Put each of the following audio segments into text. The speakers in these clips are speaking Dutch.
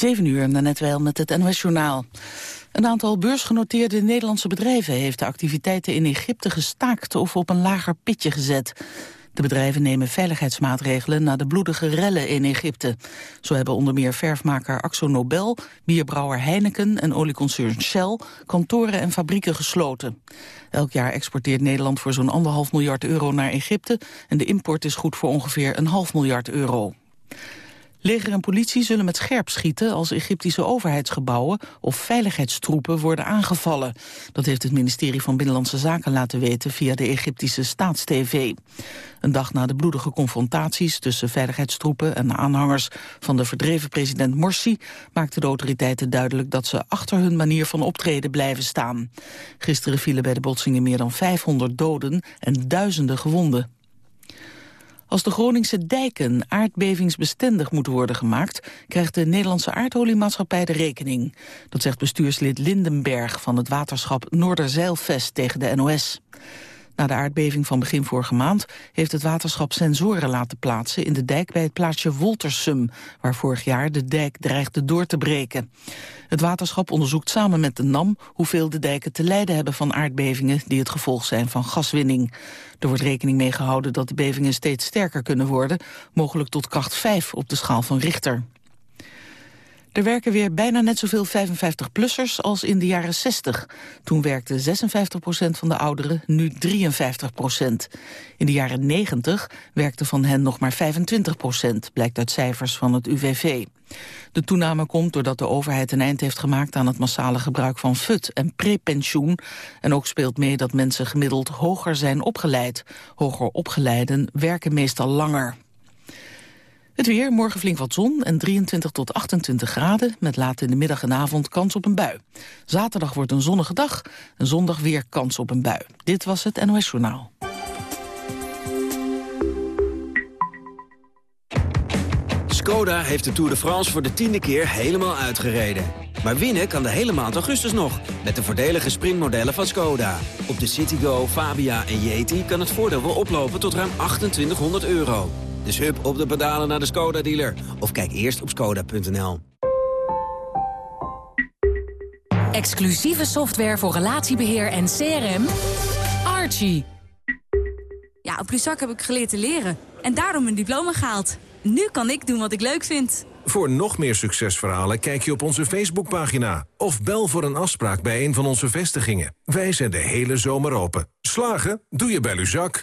7 uur, net wel met het NOS Journaal. Een aantal beursgenoteerde Nederlandse bedrijven heeft de activiteiten in Egypte gestaakt of op een lager pitje gezet. De bedrijven nemen veiligheidsmaatregelen na de bloedige rellen in Egypte. Zo hebben onder meer verfmaker Axo Nobel, bierbrouwer Heineken en olieconcern Shell kantoren en fabrieken gesloten. Elk jaar exporteert Nederland voor zo'n anderhalf miljard euro naar Egypte en de import is goed voor ongeveer een half miljard euro. Leger en politie zullen met scherp schieten als Egyptische overheidsgebouwen of veiligheidstroepen worden aangevallen. Dat heeft het ministerie van Binnenlandse Zaken laten weten via de Egyptische Staatstv. Een dag na de bloedige confrontaties tussen veiligheidstroepen en aanhangers van de verdreven president Morsi maakten de autoriteiten duidelijk dat ze achter hun manier van optreden blijven staan. Gisteren vielen bij de botsingen meer dan 500 doden en duizenden gewonden. Als de Groningse dijken aardbevingsbestendig moeten worden gemaakt... krijgt de Nederlandse aardoliemaatschappij de rekening. Dat zegt bestuurslid Lindenberg van het waterschap Noorderzeilvest tegen de NOS. Na de aardbeving van begin vorige maand heeft het waterschap sensoren laten plaatsen in de dijk bij het plaatsje Woltersum, waar vorig jaar de dijk dreigde door te breken. Het waterschap onderzoekt samen met de NAM hoeveel de dijken te lijden hebben van aardbevingen die het gevolg zijn van gaswinning. Er wordt rekening mee gehouden dat de bevingen steeds sterker kunnen worden, mogelijk tot kracht 5 op de schaal van Richter. Er werken weer bijna net zoveel 55-plussers als in de jaren 60. Toen werkte 56% van de ouderen, nu 53% In de jaren 90 werkte van hen nog maar 25% blijkt uit cijfers van het UWV. De toename komt doordat de overheid een eind heeft gemaakt aan het massale gebruik van FUT en prepensioen. En ook speelt mee dat mensen gemiddeld hoger zijn opgeleid. Hoger opgeleiden werken meestal langer. Het weer, morgen flink wat zon en 23 tot 28 graden... met laat in de middag en avond kans op een bui. Zaterdag wordt een zonnige dag en zondag weer kans op een bui. Dit was het NOS Journaal. Skoda heeft de Tour de France voor de tiende keer helemaal uitgereden. Maar winnen kan de hele maand augustus nog, met de voordelige sprintmodellen van Skoda. Op de Citigo, Fabia en Yeti kan het voordeel wel oplopen tot ruim 2800 euro. Dus hup op de pedalen naar de Skoda-dealer. Of kijk eerst op skoda.nl. Exclusieve software voor relatiebeheer en CRM. Archie. Ja, op Luzak heb ik geleerd te leren. En daarom een diploma gehaald. Nu kan ik doen wat ik leuk vind. Voor nog meer succesverhalen kijk je op onze Facebookpagina. Of bel voor een afspraak bij een van onze vestigingen. Wij zijn de hele zomer open. Slagen? Doe je bij Luzak.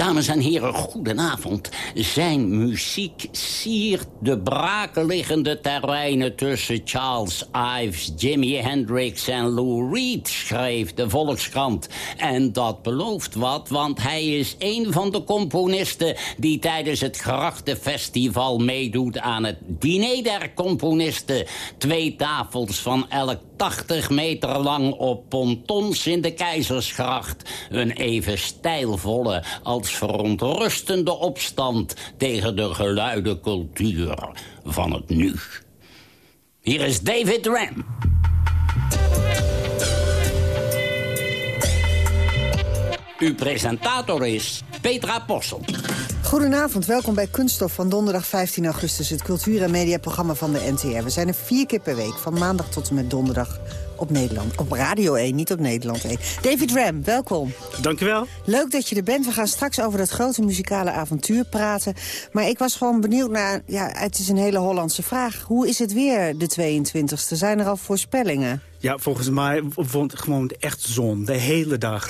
Dames en heren, goedenavond. Zijn muziek siert de brakenliggende terreinen tussen Charles Ives, Jimi Hendrix en Lou Reed, schreef de Volkskrant. En dat belooft wat, want hij is een van de componisten... die tijdens het Grachtenfestival meedoet aan het Diner der Componisten. Twee tafels van elk 80 meter lang op pontons in de Keizersgracht. Een even stijlvolle als verontrustende opstand... tegen de geluidencultuur van het nu. Hier is David Ram. Uw presentator is Petra Possel. Goedenavond, welkom bij Kunststof van donderdag 15 augustus... het cultuur- en mediaprogramma van de NTR. We zijn er vier keer per week, van maandag tot en met donderdag op Nederland. Op Radio 1, niet op Nederland 1. David Ram, welkom. Dankjewel. Leuk dat je er bent. We gaan straks over dat grote muzikale avontuur praten. Maar ik was gewoon benieuwd naar... Ja, het is een hele Hollandse vraag. Hoe is het weer de 22e? Zijn er al voorspellingen? Ja, volgens mij gewoon echt zon, de hele dag.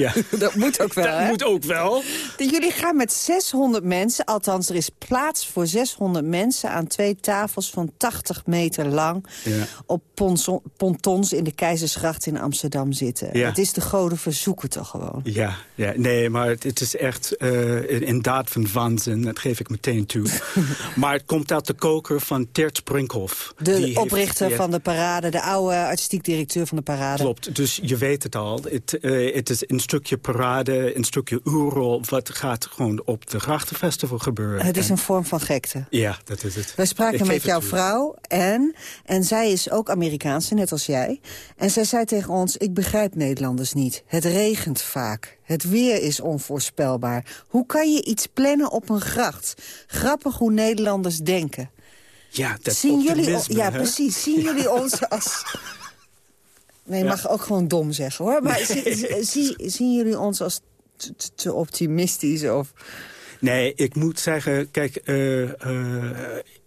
Ja. Dat moet ook wel, Dat moet ook wel. Jullie gaan met 600 mensen, althans er is plaats voor 600 mensen... aan twee tafels van 80 meter lang... Ja. op pontons in de Keizersgracht in Amsterdam zitten. Ja. Het is de goden verzoeken toch gewoon? Ja, ja nee, maar het, is echt uh, een daad van waanzin. Dat geef ik meteen toe. maar het komt uit de koker van Tert Brinkhoff. De oprichter heeft, van de parade, de oude artistiek directeur van de parade. Klopt, dus je weet het al. Het, uh, het is stukje parade, een stukje oerrol... wat gaat gewoon op de Grachtenfestival gebeuren. Het is een vorm van gekte. Ja, dat is het. We spraken met jouw vrouw, en En zij is ook Amerikaanse, net als jij. En zij zei tegen ons, ik begrijp Nederlanders niet. Het regent vaak. Het weer is onvoorspelbaar. Hoe kan je iets plannen op een gracht? Grappig hoe Nederlanders denken. Ja, dat Zien jullie, Ja, hè? precies. Zien jullie ons als... Nee, je mag ook gewoon dom zeggen, hoor. Maar zie, zie, zien jullie ons als te, te optimistisch? Of... Nee, ik moet zeggen, kijk, uh, uh,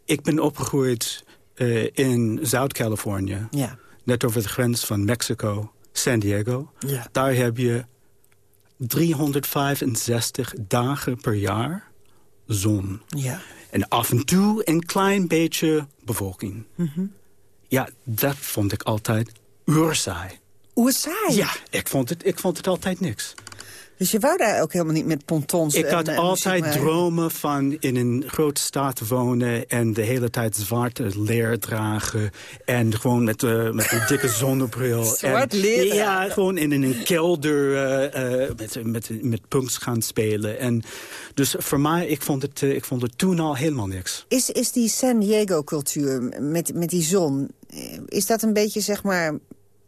ik ben opgegroeid uh, in Zuid-Californië. Ja. Net over de grens van Mexico, San Diego. Ja. Daar heb je 365 dagen per jaar zon. Ja. En af en toe een klein beetje bevolking. Mm -hmm. Ja, dat vond ik altijd oerzaai. Oerzaai? Ja, ik vond, het, ik vond het altijd niks. Dus je wou daar ook helemaal niet met pontons Ik had en, altijd dromen van in een grote stad wonen... en de hele tijd zwarte leer dragen. En gewoon met, uh, met een dikke zonnebril. Zwart en, leer Ja, gewoon in een kelder uh, uh, met, met, met punks gaan spelen. En dus voor mij, ik vond het, ik vond het toen al helemaal niks. Is, is die San Diego-cultuur met, met die zon... is dat een beetje, zeg maar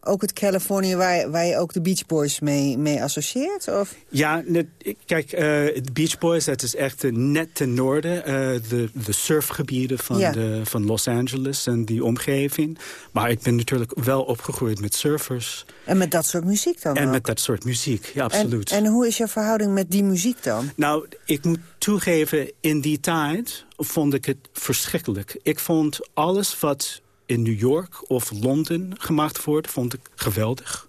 ook het Californië waar, waar je ook de Beach Boys mee, mee associeert? Of? Ja, net, kijk, uh, de Beach Boys, dat is echt uh, net ten noorden. Uh, de, de surfgebieden van, ja. de, van Los Angeles en die omgeving. Maar ik ben natuurlijk wel opgegroeid met surfers. En met dat soort muziek dan En ook? met dat soort muziek, ja, absoluut. En, en hoe is je verhouding met die muziek dan? Nou, ik moet toegeven, in die tijd vond ik het verschrikkelijk. Ik vond alles wat in New York of Londen gemaakt wordt, vond ik geweldig.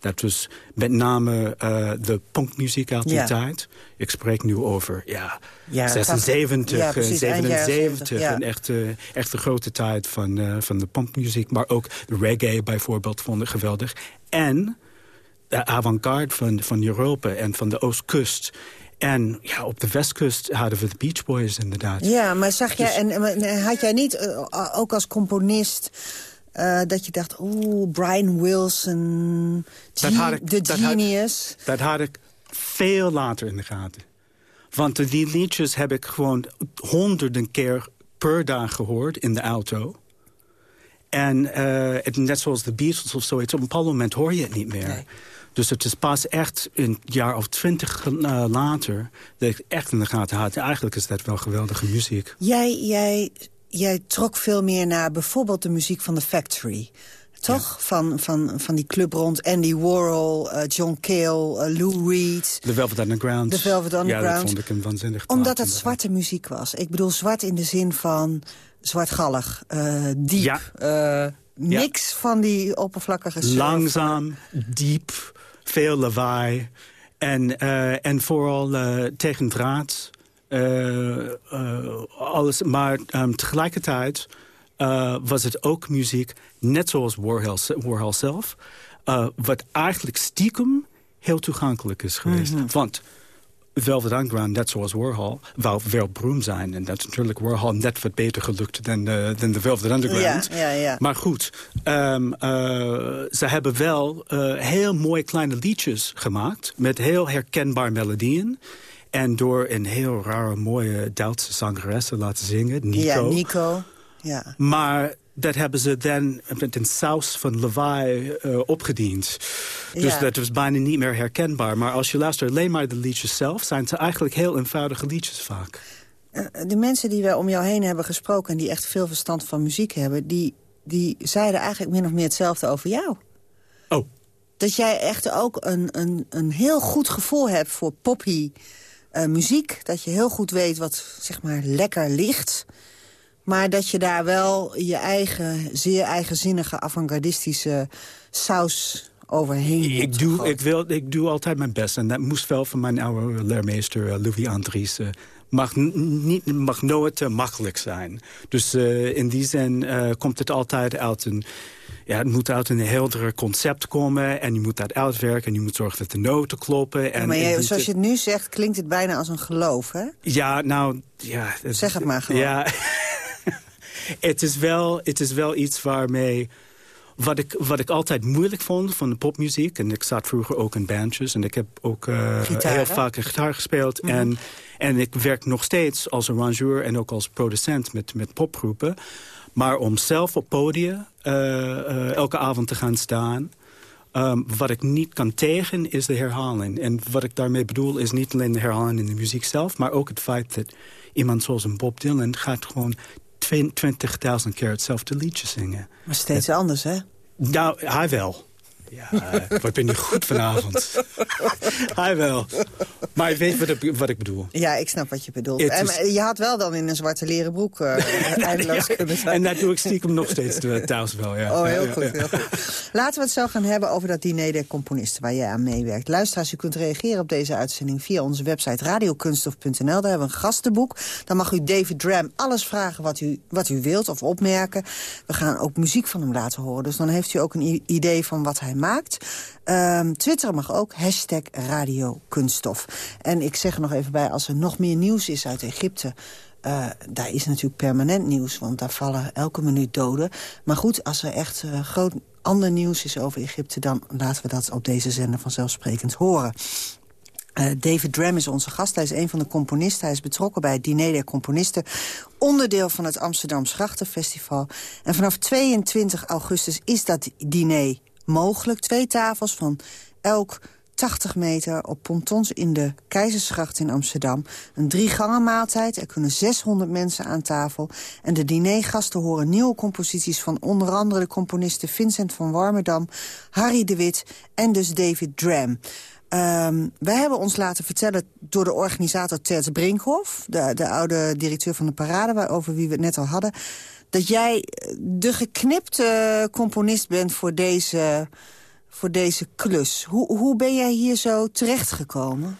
Dat was met name uh, de punkmuziek uit die ja. tijd. Ik spreek nu over ja, ja 76, ja, precies, 77. Ja. Een echte, echte grote tijd van, uh, van de punkmuziek. Maar ook de reggae bijvoorbeeld vond ik geweldig. En de avant-garde van, van Europa en van de Oostkust. En ja, op de westkust hadden we de Beach Boys inderdaad. Ja, maar zag jij, Dus- en, en had jij niet, uh, ook als componist... Uh, dat je dacht, oeh, Brian Wilson, Dat had ik- de dat had- genius. Dat had ik veel later in de gaten. Want die liedjes heb ik gewoon honderden keer per dag gehoord in de auto. En uh, het, net zoals de Beatles of zoiets, op een bepaald moment hoor je het niet meer. Nee. Dus het is pas echt een jaar of twintig uh, later dat ik echt in de gaten had. Eigenlijk is dat wel geweldige muziek. Jij, jij, jij trok veel meer naar bijvoorbeeld de muziek van The Factory. Toch? Ja. Van, van, van die club rond Andy Warhol, uh, John Cale, uh, Lou Reed. The Velvet Underground. The Velvet Underground. Ja, dat vond ik een waanzinnig Omdat plaat, het zwarte muziek was. Ik bedoel zwart in de zin van zwartgallig, diep. Ja. niks ja. van die oppervlakkige surf. Langzaam, diep, veel lawaai. En, en vooral tegen draad. alles, maar um, tegelijkertijd... Was het ook muziek, net zoals Warhol, Warhol zelf... Wat eigenlijk stiekem heel toegankelijk is geweest. Mhm. Mm -hmm. Want Velvet Underground, net zoals Warhol, wou wereldberoemd zijn. En dat is natuurlijk Warhol net wat beter gelukt dan de, dan de Velvet Underground. Ja, ja, ja. Maar goed, um, uh, ze hebben wel heel mooie kleine liedjes gemaakt... met heel herkenbaar melodieën. En door een heel rare, mooie Duitse zangeres te laten zingen, Nico... Ja, Nico. Ja. Maar dat hebben ze dan met een saus van lawaai uh, opgediend. Dus Ja. dat was bijna niet meer herkenbaar. Maar als je luistert alleen maar de liedjes zelf... zijn ze eigenlijk heel eenvoudige liedjes vaak. Uh, de mensen die wij om jou heen hebben gesproken... en die echt veel verstand van muziek hebben... die, die zeiden eigenlijk min of meer hetzelfde over jou. Oh. Dat jij echt ook een, een, een heel goed gevoel hebt voor poppy uh, muziek. Dat je heel goed weet wat zeg maar lekker ligt... Maar dat je daar wel je eigen, zeer eigenzinnige, avant-gardistische saus overheen ik doe, ik, wil, ik doe altijd mijn best. En dat moest wel van mijn oude leermeester uh, Louis Andries. Uh, mag, niet, mag nooit uh, makkelijk zijn. Dus in die zin komt het altijd uit een... Ja, het moet uit een helder concept komen. En je moet dat uitwerken. En je moet zorgen dat de noten kloppen. En maar jij, zoals je het nu zegt, klinkt het bijna als een geloof, hè? Ja, nou... Ja, zeg het maar gewoon. Ja, het, is wel, het is wel iets waarmee wat ik, wat ik altijd moeilijk vond van de popmuziek... en ik zat vroeger ook in bandjes... en ik heb ook uh, heel vaak een gitaar gespeeld... Mhm. en, en ik werk nog steeds als arrangeur en ook als producent met, met popgroepen. Maar om zelf op podium uh, elke avond te gaan staan... Um, wat ik niet kan tegen is de herhaling. En wat ik daarmee bedoel is niet alleen de herhaling in de muziek zelf... maar ook het feit dat iemand zoals een Bob Dylan... gaat gewoon 20.000 keer hetzelfde liedje zingen. Maar steeds anders, hè? Nou, hij wel. Ja, wat ben je goed vanavond. Hij wel. Maar je weet wat ik, wat ik bedoel. Ja, ik snap wat je bedoelt. En, je had wel dan in een zwarte leren broek uh, eindeloos kunnen zijn. En dat doe ik stiekem nog steeds thuis wel, ja. Oh, heel goed, heel goed. Laten we het zo gaan hebben over dat diner der componisten waar jij aan meewerkt. Luisteraars, u kunt reageren op deze uitzending via onze website radiokunstof.nl. Daar hebben we een gastenboek. Dan mag u David Dram alles vragen wat u, wat u wilt of opmerken. We gaan ook muziek van hem laten horen. Dus dan heeft u ook een idee van wat hij maakt. Um, Twitter mag ook, hashtag Radio Kunststof. En ik zeg er nog even bij, als er nog meer nieuws is uit Egypte... Uh, daar is natuurlijk permanent nieuws, want daar vallen elke minuut doden. Maar goed, als er echt uh, groot ander nieuws is over Egypte... dan laten we dat op deze zender vanzelfsprekend horen. Uh, David Dram is onze gast. Hij is een van de componisten. Hij is betrokken bij het Diner der Componisten. Onderdeel van het Amsterdam Grachtenfestival. En vanaf 22 augustus is dat diner mogelijk. Twee tafels van elk 80 meter op pontons in de Keizersgracht in Amsterdam. Een drie gangen maaltijd. Er kunnen 600 mensen aan tafel. En de dinergasten horen nieuwe composities van onder andere de componisten Vincent van Warmerdam, Harry de Wit en dus David Dram. Um, wij hebben ons laten vertellen door de organisator Tert Brinkhoff... De, de oude directeur van de parade, waarover wie we het net al hadden... dat jij de geknipte componist bent voor deze, voor deze klus. Hoe, hoe ben jij hier zo terechtgekomen?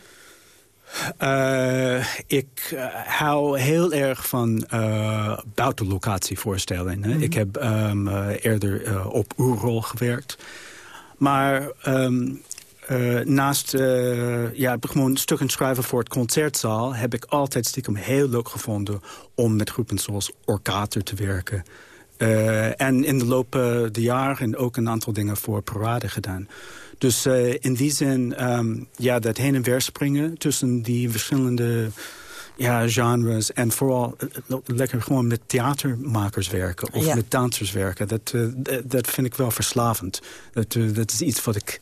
Uh, ik uh, hou heel erg van uh, buitenlocatievoorstellingen. Mm Ik heb um, eerder op Oerrol gewerkt. Maar um, uh, naast uh, ja, gewoon stukken schrijven voor het concertzaal... heb ik altijd stiekem heel leuk gevonden om met groepen zoals Orkater te werken. Uh, en in de loop der jaren ook een aantal dingen voor Parade gedaan. Dus in die zin, um, ja, dat heen en weer springen tussen die verschillende ja, genres. En vooral lekker gewoon met theatermakers werken. Of met dansers werken. Dat, dat vind ik wel verslavend. Dat, dat is iets wat ik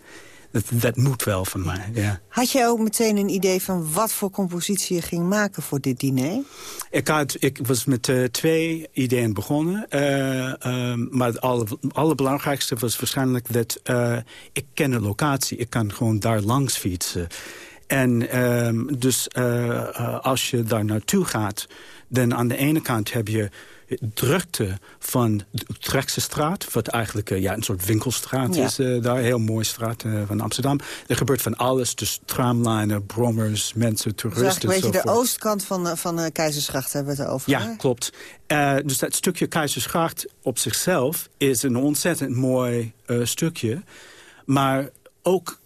dat, dat moet wel van mij, ja. Had jij ook meteen een idee van wat voor compositie je ging maken voor dit diner? Ik, had, ik was met uh, twee ideeën begonnen. Uh, maar het aller, allerbelangrijkste was waarschijnlijk dat uh, ik ken de locatie. Ik kan gewoon daar langs fietsen. En ehm, dus als je daar naartoe gaat... dan aan de ene kant heb je drukte van de Utrechtse straat... wat eigenlijk uh, ja, een soort winkelstraat is uh, daar. Een heel mooie straat uh, van Amsterdam. Er gebeurt van alles. Dus tramlijnen, brommers, mensen, toeristen. Weet je, de oostkant van, van Keizersgracht hebben we het over. Ja, klopt. dus dat stukje Keizersgracht op zichzelf is een ontzettend mooi stukje. Maar ook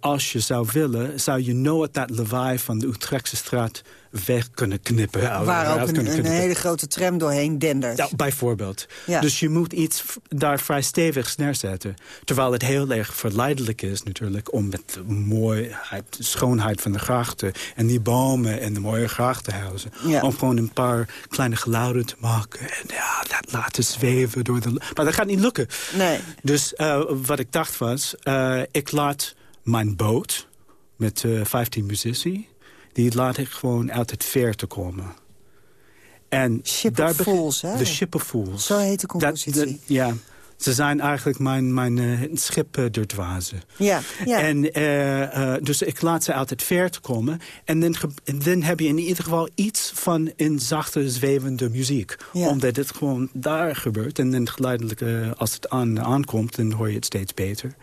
als je zou willen, zou je nooit dat lawaai van de Utrechtse straat weg kunnen knippen. Waar ook een, een, hele grote tram doorheen dendert. Ja, bijvoorbeeld. Dus je moet iets daar vrij stevigs neerzetten. Terwijl het heel erg verleidelijk is natuurlijk... om met de mooiheid, de schoonheid van de grachten... en die bomen en de mooie grachtenhuizen... om gewoon een paar kleine geluiden te maken. En ja, dat laten zweven door de... Maar dat gaat niet lukken. Nee. Dus uh, wat ik dacht was, uh, ik laat mijn boot met uh, 15 muzici die laat ik gewoon uit het ver te komen. En daar Fools, hè? De Ship of Fools. Zo heet de compositie. ja, ze zijn eigenlijk mijn, mijn uh, schip uh, Ja, ja. En, uh, dus ik laat ze uit het ver te komen. En dan, dan heb je in ieder geval iets van een zachte, zwevende muziek. Omdat het gewoon daar gebeurt. En dan geleidelijk, als het aan, aankomt, dan hoor je het steeds beter.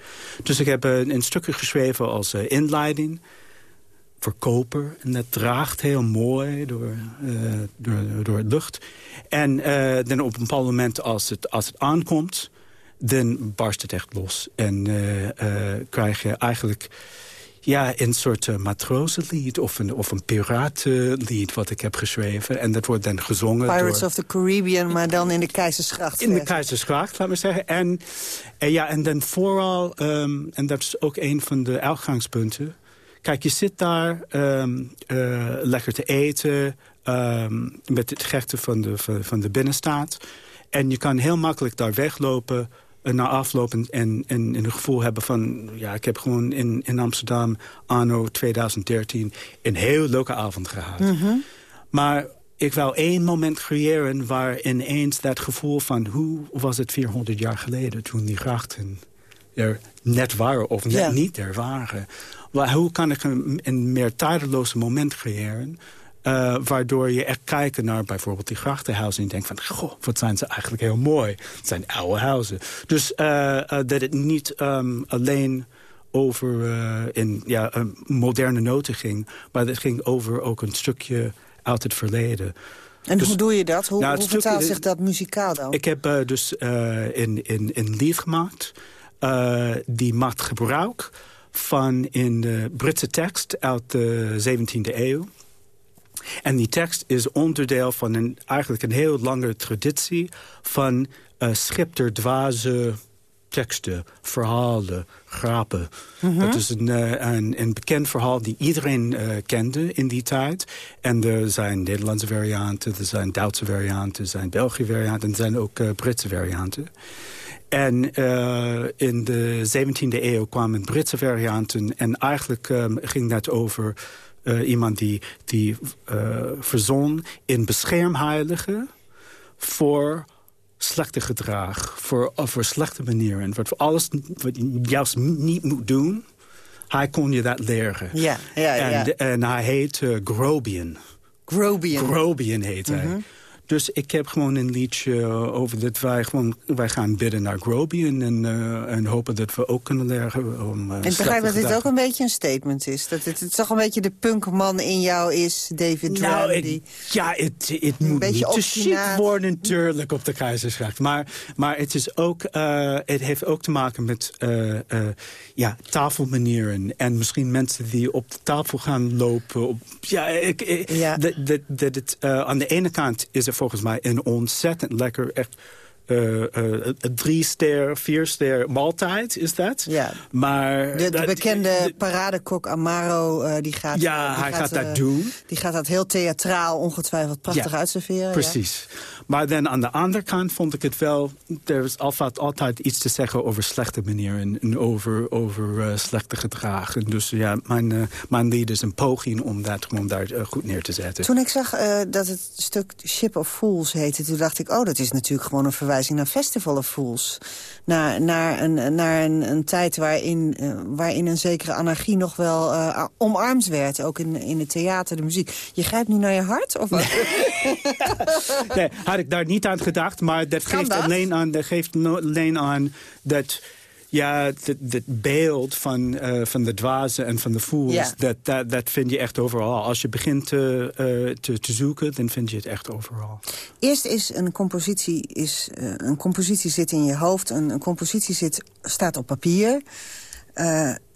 Dus ik heb een stukje geschreven als inleiding verkoper. En dat draagt heel mooi door, uh, door, door het lucht. En uh, dan op een bepaald moment als het, als het aankomt... dan barst het echt los. En uh, krijg je eigenlijk ja, een soort matrozenlied of een, of een piratenlied wat ik heb geschreven. En dat wordt dan gezongen Pirates of the Caribbean, maar dan in de Keizersgracht. In de Keizersgracht, laat maar zeggen. En, en ja, en dan vooral, um, en dat is ook een van de uitgangspunten... Kijk, je zit daar um, uh, lekker te eten um, met het gerechten van de, van, van de binnenstaat. En je kan heel makkelijk daar weglopen na afloop en, en, en een gevoel hebben van... ja, ik heb gewoon in, in Amsterdam anno 2013 een heel leuke avond gehad. Mhm. Maar ik wou één moment creëren waar ineens dat gevoel van... hoe was het 400 jaar geleden toen die grachten er net waren of net niet er waren. Hoe kan ik een, een meer tijdeloze moment creëren... Uh, waardoor je echt kijkt naar bijvoorbeeld die grachtenhuizen... en denkt van, goh, wat zijn ze eigenlijk heel mooi. Het zijn oude huizen. Dus uh, uh, dat het niet um, alleen over in ja, moderne noten ging... maar het ging over ook een stukje uit het verleden. En dus, hoe doe je dat? Hoe, nou, hoe vertaalt zich dat muzikaal dan? Ik heb dus in, in, in lied gemaakt... die maakt gebruik van een Britse tekst uit de 17e eeuw. En die tekst is onderdeel van een, eigenlijk een heel lange traditie... van uh, schipterdwaze teksten, verhalen, grappen. Mhm. Dat is een, uh, een, een, bekend verhaal die iedereen uh, kende in die tijd. En er zijn Nederlandse varianten, er zijn Duitse varianten... er zijn Belgische varianten en er zijn ook Britse varianten. En uh, in de 17e eeuw kwamen Britse varianten... en eigenlijk um, ging dat over uh, iemand die, die uh, verzon in beschermheilige... voor slechte gedrag, voor, voor slechte manieren. Voor alles wat je juist niet moet doen... hij kon je dat leren. Ja, ja, ja. En, en hij heet Grobian. Grobian. Grobian heet hij. Mhm. Dus ik heb gewoon een liedje over dat wij gewoon... wij gaan bidden naar Grobian en, uh, en hopen dat we ook kunnen leren om... Uh, ik begrijp dat dit ook een beetje een statement is. Dat het, het toch een beetje de punkman in jou is, David. Nou, die ja, het, het moet niet te chic worden natuurlijk op de Keizersgracht. Maar, maar het, is ook, uh, het heeft ook te maken met ja, tafelmanieren. En misschien mensen die op de tafel gaan lopen. Op, ja, ik, ik, ja. Dat, dat, dat het, aan de ene kant is er volgens mij een ontzettend lekker... echt uh, uh, drie ster, vier ster maaltijd is dat. Ja. Maar, de, de bekende de, paradekok Amaro, uh, die gaat... Ja, die hij gaat, dat doen. Die gaat dat heel theatraal, ongetwijfeld prachtig ja, uitserveren. Precies. Ja. Maar dan aan de andere kant vond ik het wel... er is altijd, altijd iets te zeggen over slechte manieren... en over, over slechte gedragen. Dus ja, mijn, mijn lied is een poging om dat gewoon daar goed neer te zetten. Toen ik zag dat het stuk Ship of Fools heette... toen dacht ik, oh, dat is natuurlijk gewoon een verwijzing naar Festival of Fools. Naar, naar, een, naar een, een tijd waarin, uh, waarin een zekere anarchie nog wel uh, omarmd werd. Ook in, in het theater, de muziek. Je grijpt nu naar je hart? Of wat? nee, ik daar niet aan gedacht. Maar dat geeft, dat? Alleen aan, dat geeft alleen aan dat ja, het beeld van, uh, van de dwazen en van de fools, Ja. dat, dat, dat vind je echt overal. Als je begint te, uh, te, te zoeken, dan vind je het echt overal. Eerst is een compositie, is, uh, een compositie zit in je hoofd. Een, een compositie zit, staat op papier.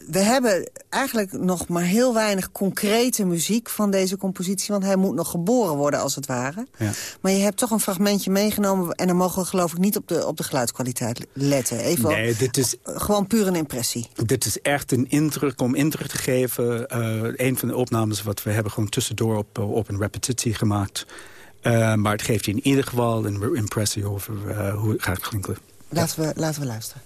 We hebben eigenlijk nog maar heel weinig concrete muziek van deze compositie. Want hij moet nog geboren worden, als het ware. Ja. Maar je hebt toch een fragmentje meegenomen. En dan mogen we geloof ik niet op de, op de geluidskwaliteit letten. Even Nee, op- dit is, Gewoon puur een impressie. dit is echt een indruk om indruk te geven. Uh, een van de opnames wat we hebben gewoon tussendoor op, op een repetitie gemaakt. Uh, maar het geeft je in ieder geval een impressie over uh, hoe het gaat klinken. Laten, we, laten we luisteren.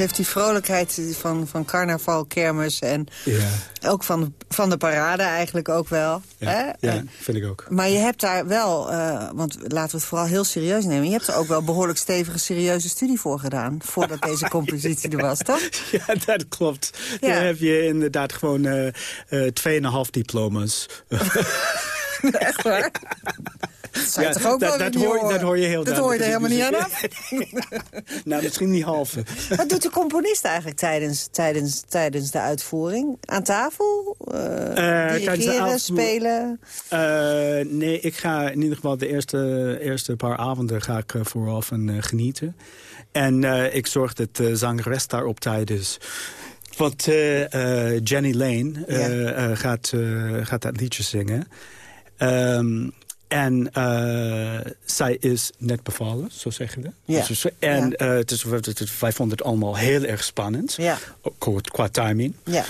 Heeft die vrolijkheid van, van carnaval, kermis en ja. ook van, van de parade eigenlijk ook wel. Ja, hè? ja vind ik ook. Maar je hebt daar wel, uh, want laten we het vooral heel serieus nemen... je hebt er ook wel behoorlijk stevige, serieuze studie voor gedaan... voordat deze compositie er was, toch? Ja, dat klopt. Dan heb je inderdaad gewoon uh, uh, 2,5 diploma's. Echt waar? Dat ja, toch ook dat, dat, hoor, dat hoor je heel Dat hoor je er helemaal niet aan af. nou, misschien niet halve. Wat doet de componist eigenlijk tijdens, tijdens, tijdens de uitvoering? Aan tafel? Uh, dirigeren, spelen? Uh, nee, ik ga in ieder geval de eerste, eerste paar avonden ga ik vooral van genieten. En ik zorg dat de zangeres daar op tijd is. Want Jenny Lane ja. gaat, gaat dat liedje zingen. Um, en uh, zij is net bevallen, zo zeggen we. Ja. Dus, en ja. uh, het is, wij vonden het allemaal heel erg spannend. Ja. Qua, qua timing. Ja.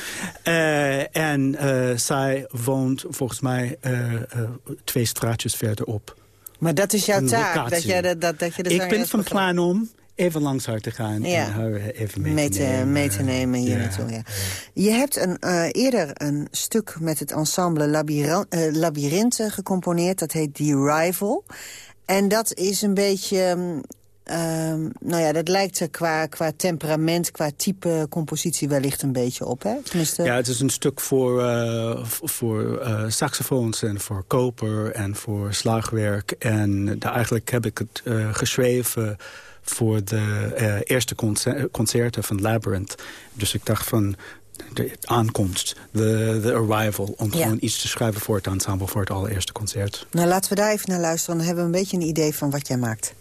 Uh, en zij woont volgens mij twee straatjes verderop. Maar dat is jouw taak? Dat je, dat, dat je de Ik ben van plan om even langs haar te gaan ja. en haar even mee, mee te, nemen. Mee te nemen hier ja. naartoe, ja. Je hebt een, uh, eerder een stuk met het ensemble Labyrinth, uh, Labyrinthe gecomponeerd. Dat heet The Arrival. En dat is een beetje... Um, nou ja, dat lijkt er qua, qua temperament, qua type compositie wellicht een beetje op, hè? Tenminste... Ja, het is een stuk voor, uh, voor uh, saxofoons en voor koper en voor slagwerk. En daar eigenlijk heb ik het uh, geschreven voor de uh, eerste concerten van Labyrinth. Dus ik dacht van de aankomst, de, the arrival... om ja. gewoon iets te schrijven voor het ensemble voor het allereerste concert. Nou, laten we daar even naar luisteren. Dan hebben we een beetje een idee van wat jij maakt.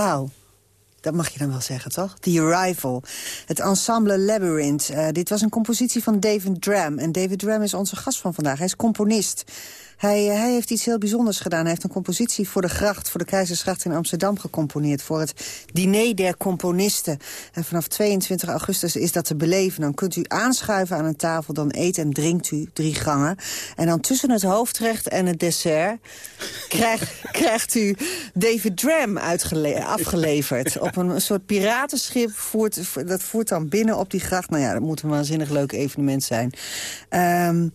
Wauw. Dat mag je dan wel zeggen, toch? The Arrival. Het ensemble Labyrinth. Uh, dit was een compositie van David Dram. En David Dram is onze gast van vandaag. Hij is componist. Hij, hij heeft iets heel bijzonders gedaan. Hij heeft een compositie voor de gracht, voor de Keizersgracht in Amsterdam gecomponeerd. Voor het diner der componisten. En vanaf 22 augustus is dat te beleven. Dan kunt u aanschuiven aan een tafel, dan eet en drinkt u drie gangen. En dan tussen het hoofdrecht en het dessert krijgt, krijgt u David Dram afgeleverd. Op een soort piratenschip voert, dat voert dan binnen op die gracht. Nou ja, dat moet een waanzinnig leuk evenement zijn. Um,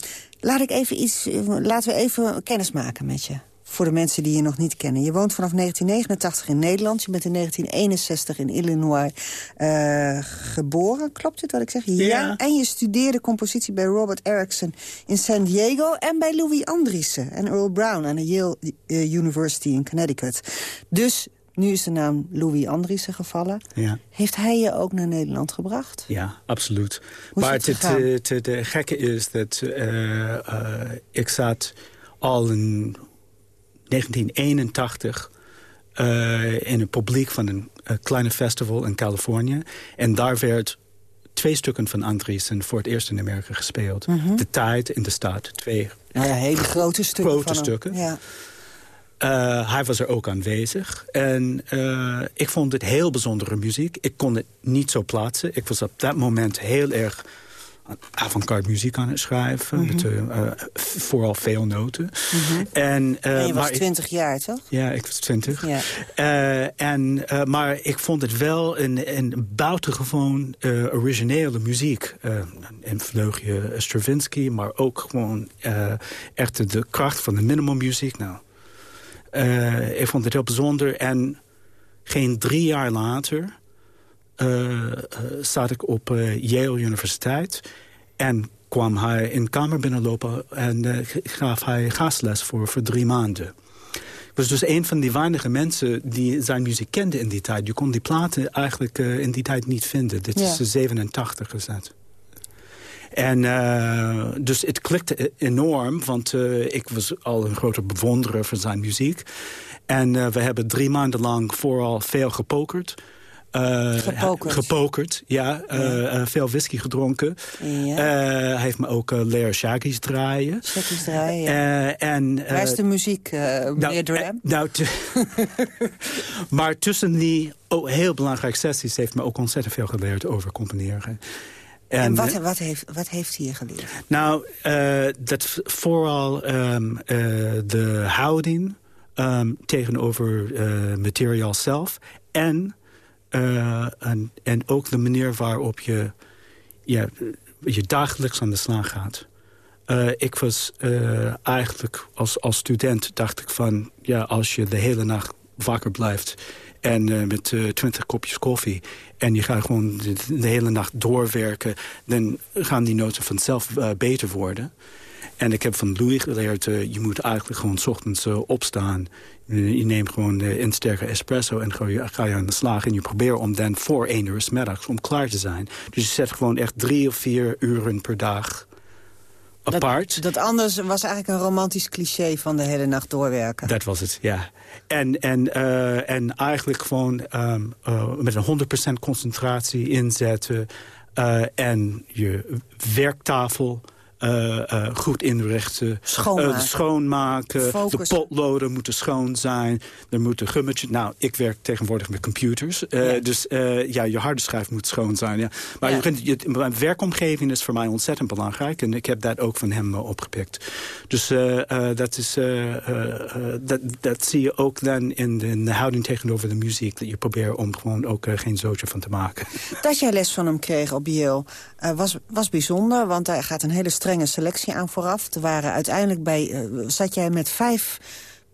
laat ik even iets, laten we even kennis maken met je voor de mensen die je nog niet kennen. Je woont vanaf 1989 in Nederland. Je bent in 1961 in Illinois uh, geboren. Klopt het wat ik zeg? Ja. En je studeerde compositie bij Robert Erickson in San Diego... en bij Louis Andriessen en Earl Brown aan de Yale uh, University in Connecticut. Dus nu is de naam Louis Andriessen gevallen. Ja. Heeft hij je ook naar Nederland gebracht? Ja, absoluut. maar het, het, het, de gekke is dat uh, uh, ik zat al in 1981 uh, in het publiek van een kleine festival in Californië. En daar werd twee stukken van Andriessen voor het eerst in Amerika gespeeld. Mhm. De tijd in de stad. Twee nou ja, hele grote stukken. Grote stukken. Ja. Uh, hij was er ook aanwezig. En uh, ik vond het heel bijzondere muziek. Ik kon het niet zo plaatsen. Ik was op dat moment heel erg avant-garde muziek aan het schrijven. Mm -hmm. met, uh, vooral veel noten. Mm -hmm. en, en, je was twintig jaar, toch? Ja, ik was twintig. Ja. en, maar ik vond het wel een, een buitengewoon originele muziek. en vleug je Stravinsky, maar ook gewoon echt de kracht van de minimummuziek. Nou, uh, ik vond het heel bijzonder. En geen drie jaar later uh, zat ik op Yale Universiteit. En kwam hij in de kamer binnenlopen en gaf hij gastles voor, voor drie maanden. Ik was dus een van die weinige mensen die zijn muziek kende in die tijd. Je kon die platen eigenlijk in die tijd niet vinden. Dit is 87 gezet. En uh, dus het klikte enorm, want uh, ik was al een grote bewonderer van zijn muziek. En uh, we hebben drie maanden lang vooral veel gepokerd. gepokerd. Gepokerd, ja. ja. veel whisky gedronken. Ja. hij heeft me ook leren shaggies draaien. Shaggies draaien, ja. en, Waar is de muziek, nou, meneer Dram? nou, maar tussen die oh, heel belangrijke sessies... heeft me ook ontzettend veel geleerd over componeren. En, en wat, wat, heeft, wat heeft hij geleerd? Nou, uh, dat vooral um, uh, de houding um, tegenover uh, materiaal zelf. En, en, en, ook de manier waarop je, ja, je dagelijks aan de slag gaat. ik was eigenlijk als, als student dacht ik van... ja, als je de hele nacht wakker blijft en met twintig kopjes koffie. En je gaat gewoon de, hele nacht doorwerken. Dan gaan die noten vanzelf uh, beter worden. En ik heb van Louis geleerd, je moet eigenlijk gewoon s ochtends opstaan. je neemt gewoon een sterke espresso en ga je, ga je aan de slag. En je probeert om dan voor één uur s middags om klaar te zijn. Dus je zet gewoon echt drie of vier uren per dag apart. Dat, dat, anders was eigenlijk een romantisch cliché van de hele nacht doorwerken. Dat was het, ja. En, en, uh, en eigenlijk gewoon um, uh, met een 100% concentratie inzetten... Uh, en je werktafel goed inrichten. Schoonmaken. Uh, schoonmaken. De potloden moeten schoon zijn. Er moeten gummetjes... Nou, ik werk tegenwoordig met computers. Ja. Dus ja, je harde schijf moet schoon zijn. Ja. Maar ja. Je, je, werkomgeving is voor mij ontzettend belangrijk. En ik heb dat ook van hem opgepikt. Dus dat, is, dat, dat zie je ook dan in de, in de, houding tegenover de muziek. Dat je probeert om gewoon ook geen zootje van te maken. Dat jij les van hem kreeg op Yale was, was bijzonder. Want hij gaat een hele strenge selectie aan vooraf. Er waren uiteindelijk bij, uh, zat jij met vijf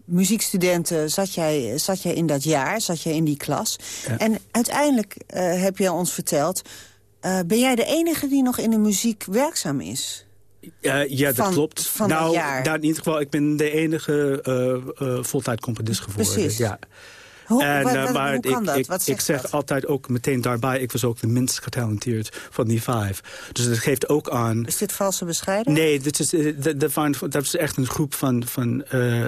muziekstudenten, zat jij, zat jij in dat jaar, zat jij in die klas. En uiteindelijk uh, heb je ons verteld, uh, ben jij de enige die nog in de muziek werkzaam is? Uh, ja, dat klopt. Van nou, jaar. Nou, in ieder geval, ik ben de enige uh, uh, voltijd componist geworden. Precies. Ja. Hoe, En, wat- wat- maar hoe kan ik, dat? Ik, Wat ik zegt zeg dat? altijd ook meteen daarbij... ik was ook de minst getalenteerd van die vijf. Dus dat geeft ook aan... Is dit valse bescheidenheid? Nee, dit is, eh, dat, dat, waren- dat is echt een groep van, van eh,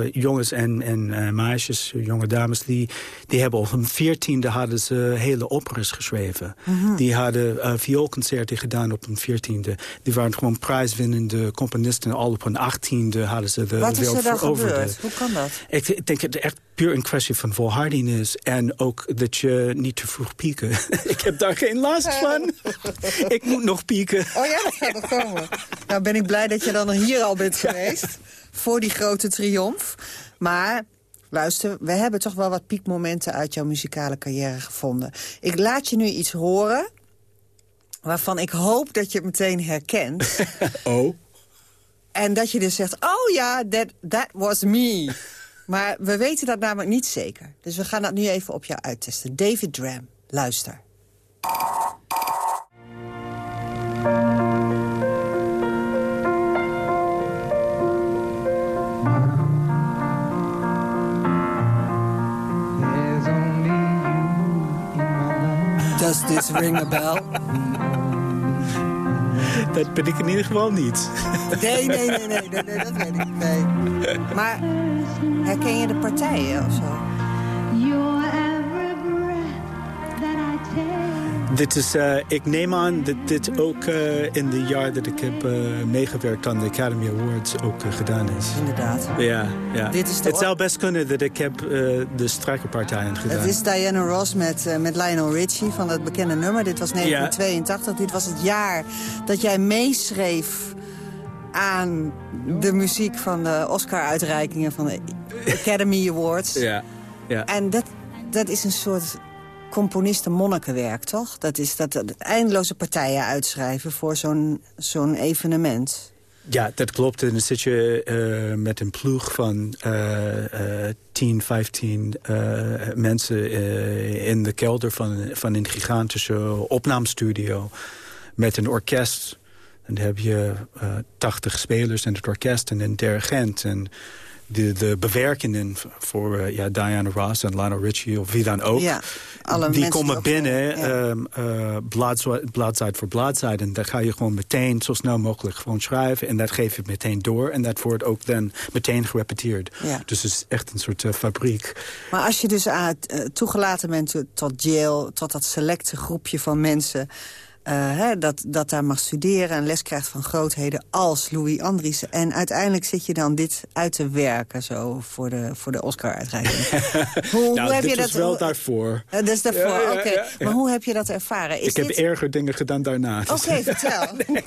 eh, jongens en, en meisjes, jonge dames... Die, die hebben op hun veertiende hadden ze hele operas geschreven. Mhm. Die hadden vioolconcerten gedaan op hun veertiende. Die waren gewoon prijswinnende componisten. Al op hun achttiende hadden ze de Wat is wereld er dan gebeurd? Hoe kan dat? Ik, ik denk het echt puur een kwestie van volharding is. En ook dat je niet te vroeg pieken. ik heb daar geen last van. ik moet nog pieken. Oh ja, dat gaat nog komen. Nou ben ik blij dat je dan hier al bent geweest. Voor die grote triomf. Maar luister, we hebben toch wel wat piekmomenten uit jouw muzikale carrière gevonden. Ik laat je nu iets horen waarvan ik hoop dat je het meteen herkent. Oh. En dat je dus zegt, oh ja, that, that was me. Maar we weten dat namelijk niet zeker. Dus we gaan dat nu even op jou uittesten. David Dram, luister. Does this ring a bell? Dat ben ik in ieder geval niet. Nee, nee, nee, nee, nee, nee, dat weet ik. Nee. Maar herken je de partijen of zo? Dit is, eh, ik neem aan dat dit ook eh, in de jaar dat ik heb eh, meegewerkt aan de Academy Awards ook gedaan is. Inderdaad. Ja, ja. Dit is de het zou best kunnen dat ik heb de strijkerpartijen gedaan. Het is Diana Ross met, met Lionel Richie van het bekende nummer. Dit was 1982. Dit was het jaar dat jij meeschreef aan de muziek van de Oscar-uitreikingen van de Academy Awards. Ja, ja. En dat, dat is een soort componisten-monnikenwerk, toch? Dat is dat, dat eindeloze partijen uitschrijven voor zo'n zo'n evenement. Ja, dat klopt. En dan zit je eh, met een ploeg van eh, eh, 10, 15 eh, mensen eh, in de kelder van, van een gigantische opnamestudio. Met een orkest. En dan heb je eh 80 spelers in het orkest en een dirigent. En de, de bewerkingen voor eh, ja, Diana Ross en Lionel Richie of wie dan ook. Ja, alle die komen binnen, ja. ehm, eh, bladzij- bladzijde voor bladzijde. En daar ga je gewoon meteen zo snel mogelijk gewoon schrijven. En dat geef je meteen door. En dat wordt ook dan meteen gerepeteerd. Ja. Dus het is echt een soort fabriek. Maar als je dus aan, toegelaten bent to- tot jail, tot dat selecte groepje van mensen... eh, hè, dat, dat daar mag studeren en les krijgt van grootheden als Louis Andriessen. En uiteindelijk zit je dan dit uit te werken zo voor de, voor de Oscar-uitreiking. hoe, nou, hoe heb dit je dat... wel hoe- daarvoor. Eh, dat is daarvoor, Ja, ja, oké. Maar hoe heb je dat ervaren? Is ik heb erger dingen gedaan daarna. Dus- Oké, vertel.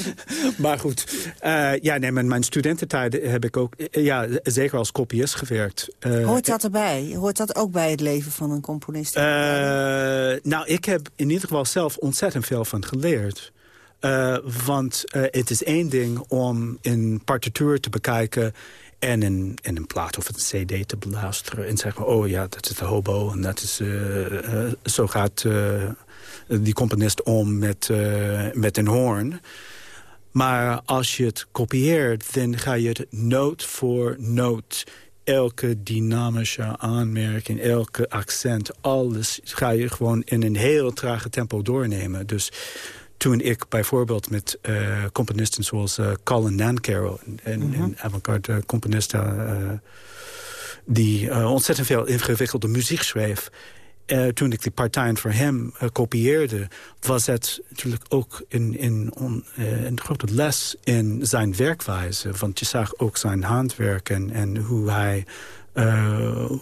maar goed, eh, ja, nee, mijn, mijn studententijd heb ik ook ja, zeker als kopiist gewerkt. Eh, Hoort dat erbij? Hoort dat ook bij het leven van een componist? Nou, ik heb in ieder geval zelf ontzettend veel van geleerd. Eh, want eh, het is één ding om een partituur te bekijken... en een, en een plaat of een cd te beluisteren en zeggen... oh ja, dat is de hobo en dat is, eh, zo gaat die componist om met, met een hoorn... Maar als je het kopieert, dan ga je het noot voor noot... elke dynamische aanmerking, elke accent... alles ga je gewoon in een heel trage tempo doornemen. Dus toen ik bijvoorbeeld met eh, componisten zoals eh, Colin Nancaro... een, een avant-garde eh, componist... eh, die ontzettend veel ingewikkelde muziek schreef... Eh, toen ik die partijen voor hem eh, kopieerde... was het natuurlijk ook een, on- eh, een grote les in zijn werkwijze. Want je zag ook zijn handwerk en, en hoe, hij,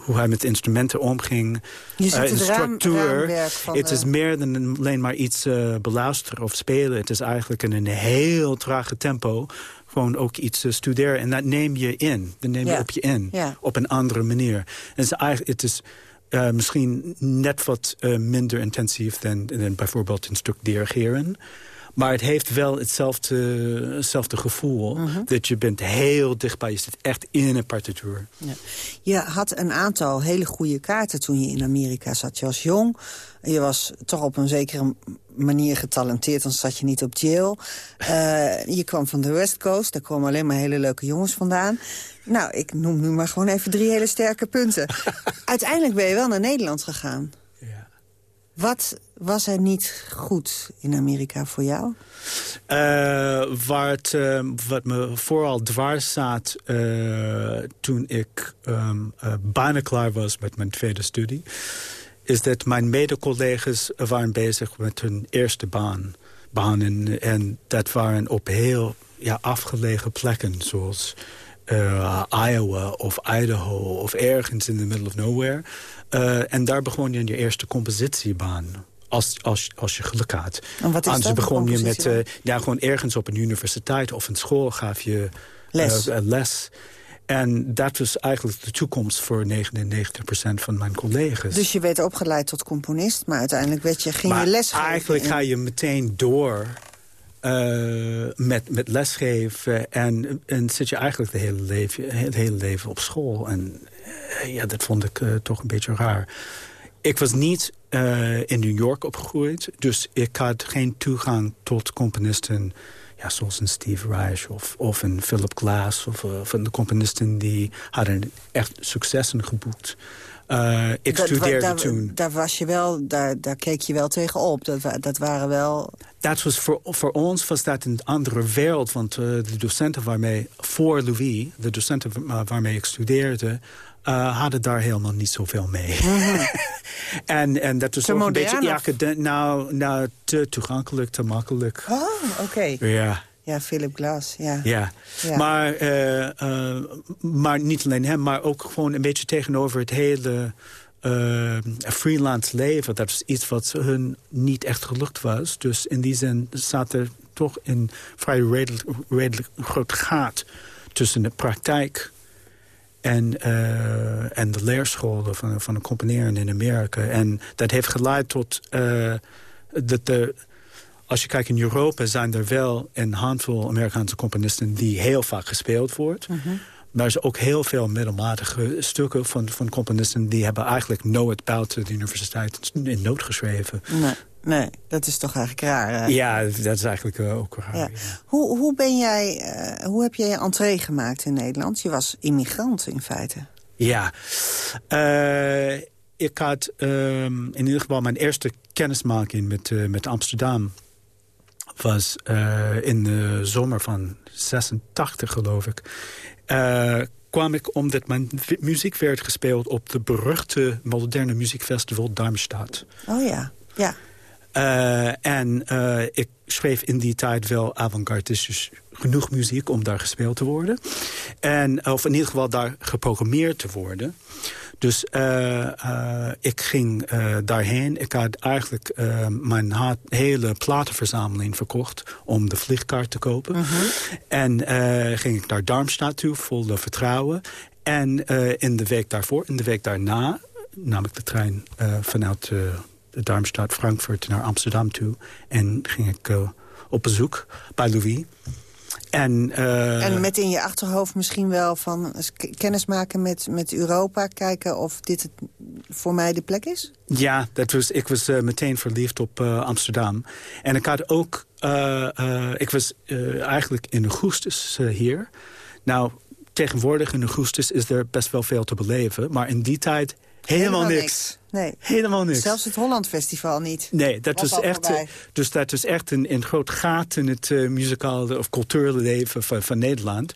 hoe hij met instrumenten omging. Je ziet het structuur. Het is meer dan alleen maar iets beluisteren of spelen. Het is eigenlijk in een heel trage tempo gewoon ook iets studeren. En dat neem je in. Dat neem Ja. je op je in. Ja. Op een andere manier. En het is, eigenlijk, het is eh, misschien net wat eh, minder intensief dan, dan bijvoorbeeld een stuk dirigeren. Maar het heeft wel hetzelfde, hetzelfde gevoel. Mhm. Dat je bent heel dichtbij. Je zit echt in een partituur. Ja. Je had een aantal hele goede kaarten toen je in Amerika zat. Je was jong, je was toch op een zekere manier getalenteerd... anders zat je niet op jail. Eh, je kwam van de West Coast, daar komen alleen maar hele leuke jongens vandaan. Nou, ik noem nu maar gewoon even drie hele sterke punten. Uiteindelijk ben je wel naar Nederland gegaan. Wat was er niet goed in Amerika voor jou? Eh, waar het, eh, wat me vooral dwars zat eh, toen ik ehm, eh, bijna klaar was met mijn tweede studie... is dat mijn mede-collega's waren bezig met hun eerste baan. En dat waren op heel ja, afgelegen plekken, zoals Iowa of Idaho... of ergens in the middle of nowhere. Eh, en daar begon je aan je eerste compositiebaan als, als, als je geluk had. En wat is Anders dat, een begon je met eh, ja, gewoon ergens op een universiteit of een school gaf je Les. eh, eh, les. En dat was eigenlijk de toekomst voor 99% van mijn collega's. Dus je werd opgeleid tot componist, maar uiteindelijk werd je, ging maar je lesgeven. eigenlijk in- ga je meteen door met, met lesgeven. En, en zit je eigenlijk de hele leven, het hele leven op school. En ja, dat vond ik eh, toch een beetje raar. Ik was niet eh, in New York opgegroeid. Dus ik had geen toegang tot componisten... Ja, zoals een Steve Reich of, of een Philip Glass... of eh, van de componisten die hadden echt successen geboekt. Ik Dat studeerde daar, toen... Daar, was je wel, daar, daar keek je wel tegen op. Dat, dat waren wel... Dat was voor, voor ons was dat een andere wereld. Want de docenten waarmee, voor Louis, de docenten wa- waarmee ik studeerde... eh, hadden daar helemaal niet zoveel mee. en, en dat was Te ook een beetje... Ja, nou, nou, te toegankelijk, te makkelijk. Oh, oké. Ja, Ja, Philip Glass, ja. ja. Ja. Maar, eh, eh, maar niet alleen hem, maar ook gewoon een beetje tegenover het hele... freelance leven, dat is iets wat hun niet echt gelukt was. Dus in die zin zat er toch een vrij redelijk, redelijk groot gaat tussen de praktijk en, eh, en de leerscholen van, van de componeren in Amerika. En dat heeft geleid tot eh, dat de als je kijkt in Europa zijn er wel een handvol Amerikaanse componisten die heel vaak gespeeld wordt. Maar er is ook heel veel middelmatige stukken van, van componisten... die hebben eigenlijk nooit buiten de universiteit in nood geschreven. Nee, nee, dat is toch eigenlijk raar. hè? Ja, dat is eigenlijk eh, ook raar. Ja. ja. Hoe, hoe, ben jij, eh, hoe heb jij je entree gemaakt in Nederland? Je was immigrant in feite. Ja. Eh, ik had ehm, in ieder geval mijn eerste kennismaking met, met Amsterdam... was in de zomer van 86, geloof ik. Kwam ik omdat mijn muziek werd gespeeld... op de beruchte moderne muziekfestival Darmstadt. Oh ja, ja. Eh, en eh, ik schreef in die tijd wel avant-gardistisch genoeg muziek om daar gespeeld te worden. En, of in ieder geval daar geprogrammeerd te worden. Dus eh, ik ging daarheen. Ik had eigenlijk mijn hele platenverzameling verkocht... om de vliegkaart te kopen. En eh, ging ik naar Darmstadt toe, vol vertrouwen. En in de week daarvoor, in de week daarna... nam ik de trein vanuit eh, Darmstadt, Frankfurt naar Amsterdam toe. En ging ik eh, op bezoek bij Louis. En, eh, En met in je achterhoofd misschien wel van kennis maken met, met Europa. Kijken of dit het voor mij de plek is? Ja, dat was, ik was eh, meteen verliefd op Amsterdam. En ik had ook... ik was eigenlijk in augustus hier. Nou, tegenwoordig in augustus is er best wel veel te beleven. Maar in die tijd helemaal, niks. Nee. Helemaal niks. Zelfs het Holland Festival niet. Nee, dat Was echt, voorbij. eh, dus dat is echt een, een groot gat in het muzikale of culturele leven van, van Nederland.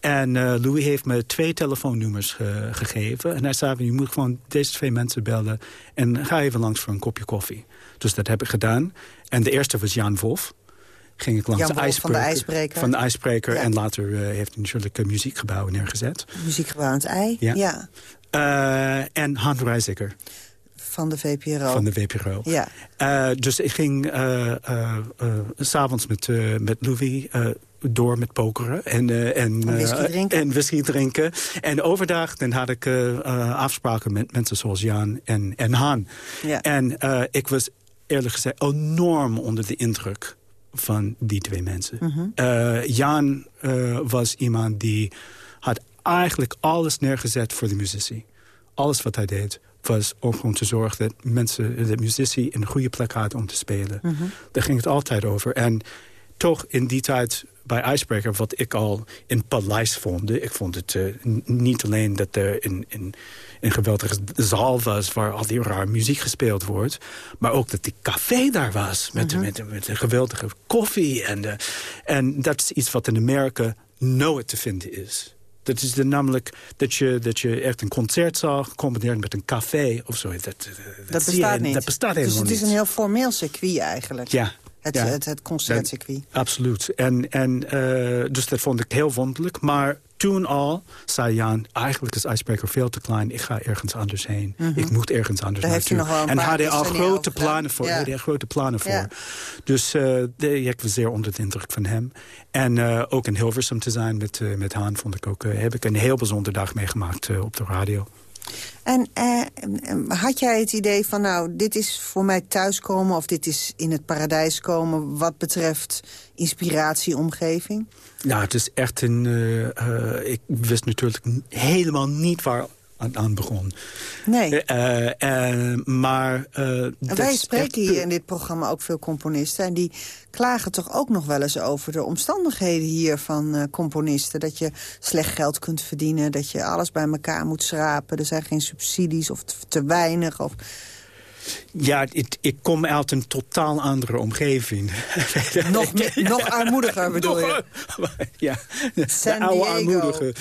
En eh, Louis heeft me twee telefoonnummers ge- gegeven. En hij zei, je moet gewoon deze twee mensen bellen... en ga even langs voor een kopje koffie. Dus dat heb ik gedaan. En de eerste was Jan Wolf. Ging ik langs Jan de Wolf van de IJsbreker. Van de IJsbreker. Ja. En later heeft hij natuurlijk een muziekgebouw neergezet. Muziekgebouw aan het ei. Ja. ja. Eh, en Hans Reiziger Van de VPRO. van de WPRO. Ja. Eh, dus ik ging eh eh, s'avonds met, met Louis door met pokeren. En, en, whisky drinken. en whisky drinken. En overdag dan had ik afspraken met mensen zoals Jan en, en Han. Ja. En ik was eerlijk gezegd enorm onder de indruk van die twee mensen. Uh Jan uh, was iemand die eigenlijk alles neergezet voor de muzici. Alles wat hij deed was om gewoon te zorgen dat mensen, de muzici een goede plek hadden om te spelen. Daar ging het altijd over. En toch in die tijd bij Icebreaker, wat ik al in paleis vond. Ik vond het uh, niet alleen dat er in, in, een geweldige zaal was... waar al die raar muziek gespeeld wordt... maar ook dat die café daar was met, mm met, met, een geweldige koffie. En, uh, en dat is iets wat in Amerika nooit te vinden is. Dat is namelijk dat je, dat je echt een concertzaal gecombineerd met een café of zo. Dat, dat, dat bestaat je, niet. Dat bestaat helemaal dus het is een heel formeel circuit eigenlijk. Ja, het, ja. het, het concertcircuit. absoluut. En, en, uh, dus dat vond ik heel wonderlijk. Maar toen al zei Jan, eigenlijk is Icebreaker veel te klein. Ik ga ergens anders heen. Mm -hmm. Ik moet ergens anders Daar naartoe. Heeft u nog wel en hij had hij al grote plannen voor. Ja. Had grote plannen voor. Ja. Dus uh, de, ik was zeer onder de indruk van hem. En uh, ook in Hilversum te zijn met, uh, met Haan vond ik ook, heb ik een heel bijzondere dag meegemaakt op de radio. En eh, had jij het idee van, nou, dit is voor mij thuiskomen... of dit is in het paradijs komen wat betreft inspiratieomgeving? Nou, het is echt een... Uh, uh, ik wist natuurlijk helemaal niet waar aan, aan begon. Nee. Uh, maar... wij spreken hier in dit programma ook veel componisten... en die klagen toch ook nog wel eens over de omstandigheden hier van componisten. Dat je slecht geld kunt verdienen, dat je alles bij elkaar moet schrapen. Er zijn geen subsidies of te weinig. Of... Ja, ik, ik kom uit een totaal andere omgeving. Nog, nog armoediger bedoel je? Ja, de oude armoedige.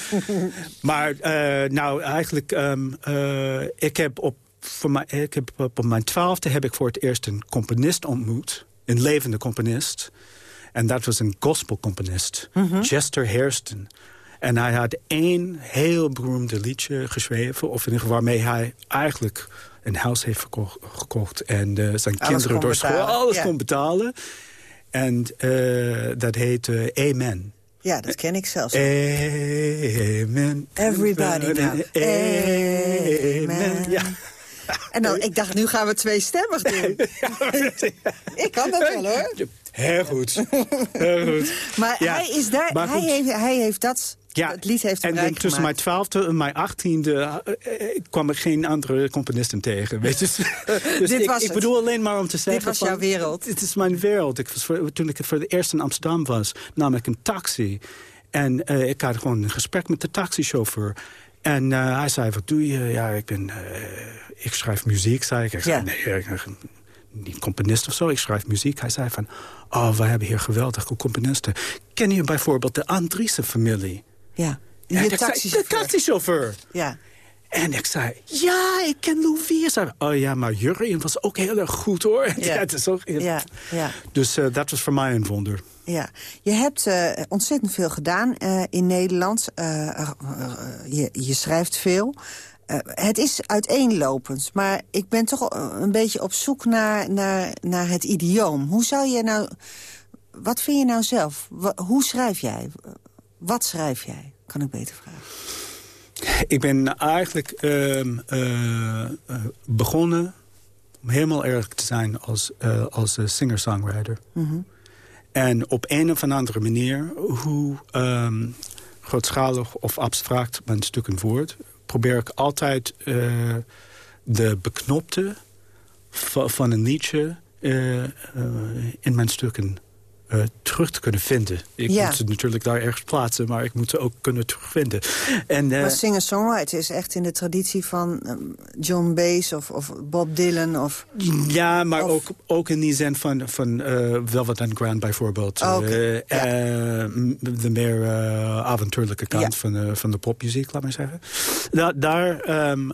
maar uh, nou, eigenlijk, um, uh, ik heb op, voor mijn, ik heb op mijn twaalfde heb ik voor het eerst een componist ontmoet. Een levende componist. En dat was een gospelcomponist. Mm -hmm. Chester Hairston. En hij had één heel beroemde liedje geschreven... of in ieder geval waarmee hij eigenlijk een huis heeft gekocht, gekocht en uh, zijn alles kinderen door betalen. school alles ja. kon betalen. En uh, dat heet Amen. Ja, dat ken ik zelfs. Amen. Everybody now. Amen. Ja. En dan, ik dacht, nu gaan we tweestemmig doen. ik kan dat wel, hoor. Heel goed. Heel goed. Maar Ja, hij is daar, hij heeft, hij heeft dat, Ja, het lied heeft hem en tussen mijn twaalfde en mijn achttiende uh, uh, kwam ik geen andere componisten tegen. Weet je? dus Dit ik, was ik het. bedoel alleen maar om te zeggen... was van, jouw wereld. Dit is mijn wereld. Ik was toen ik voor het eerst in Amsterdam was, nam ik een taxi. En uh, ik had gewoon een gesprek met de taxichauffeur. En uh, hij zei, wat doe je? Ja, ik, ben, ik schrijf muziek, zei ik. Ik zei, Ja. nee, ik ben niet componist of zo, ik schrijf muziek. Hij zei van, oh, we hebben hier geweldige componisten. Ken je bijvoorbeeld de Andriessen-familie? Ja, Ja, je zei, taxichauffeur. De taxichauffeur. Ja. En ik zei, ja, ik ken Louis. Oh ja, maar Jurien was ook heel erg goed, hoor. Ja, het is ook, Ja, ja. Dus uh, dat was voor mij een wonder. Ja, je hebt uh, ontzettend veel gedaan uh, in Nederland. Je, je, schrijft veel. het is uiteenlopend, maar ik ben toch een beetje op zoek naar, naar, naar het idioom. Hoe zou je nou... Wat vind je nou zelf? Hoe schrijf jij? Wat schrijf jij? Kan ik beter vragen. Ik ben eigenlijk uh, begonnen, om helemaal eerlijk te zijn, als, als singer-songwriter. Mm -hmm. En op een of andere manier, hoe um, grootschalig of abstract mijn stukken wordt... probeer ik altijd de beknopte van een liedje in mijn stukken uh, terug te kunnen vinden. Ik ja. moet ze natuurlijk daar ergens plaatsen, maar ik moet ze ook kunnen terugvinden. En, uh, maar singer-songwriter is echt in de traditie van um, John Baez of, of, Bob Dylan? Of, ja, maar of... Ook, ook in die zin van, van uh, Velvet Underground bijvoorbeeld. Oh, okay. ja. de meer avontuurlijke kant ja. van, van de popmuziek, laat maar zeggen. Da daar um,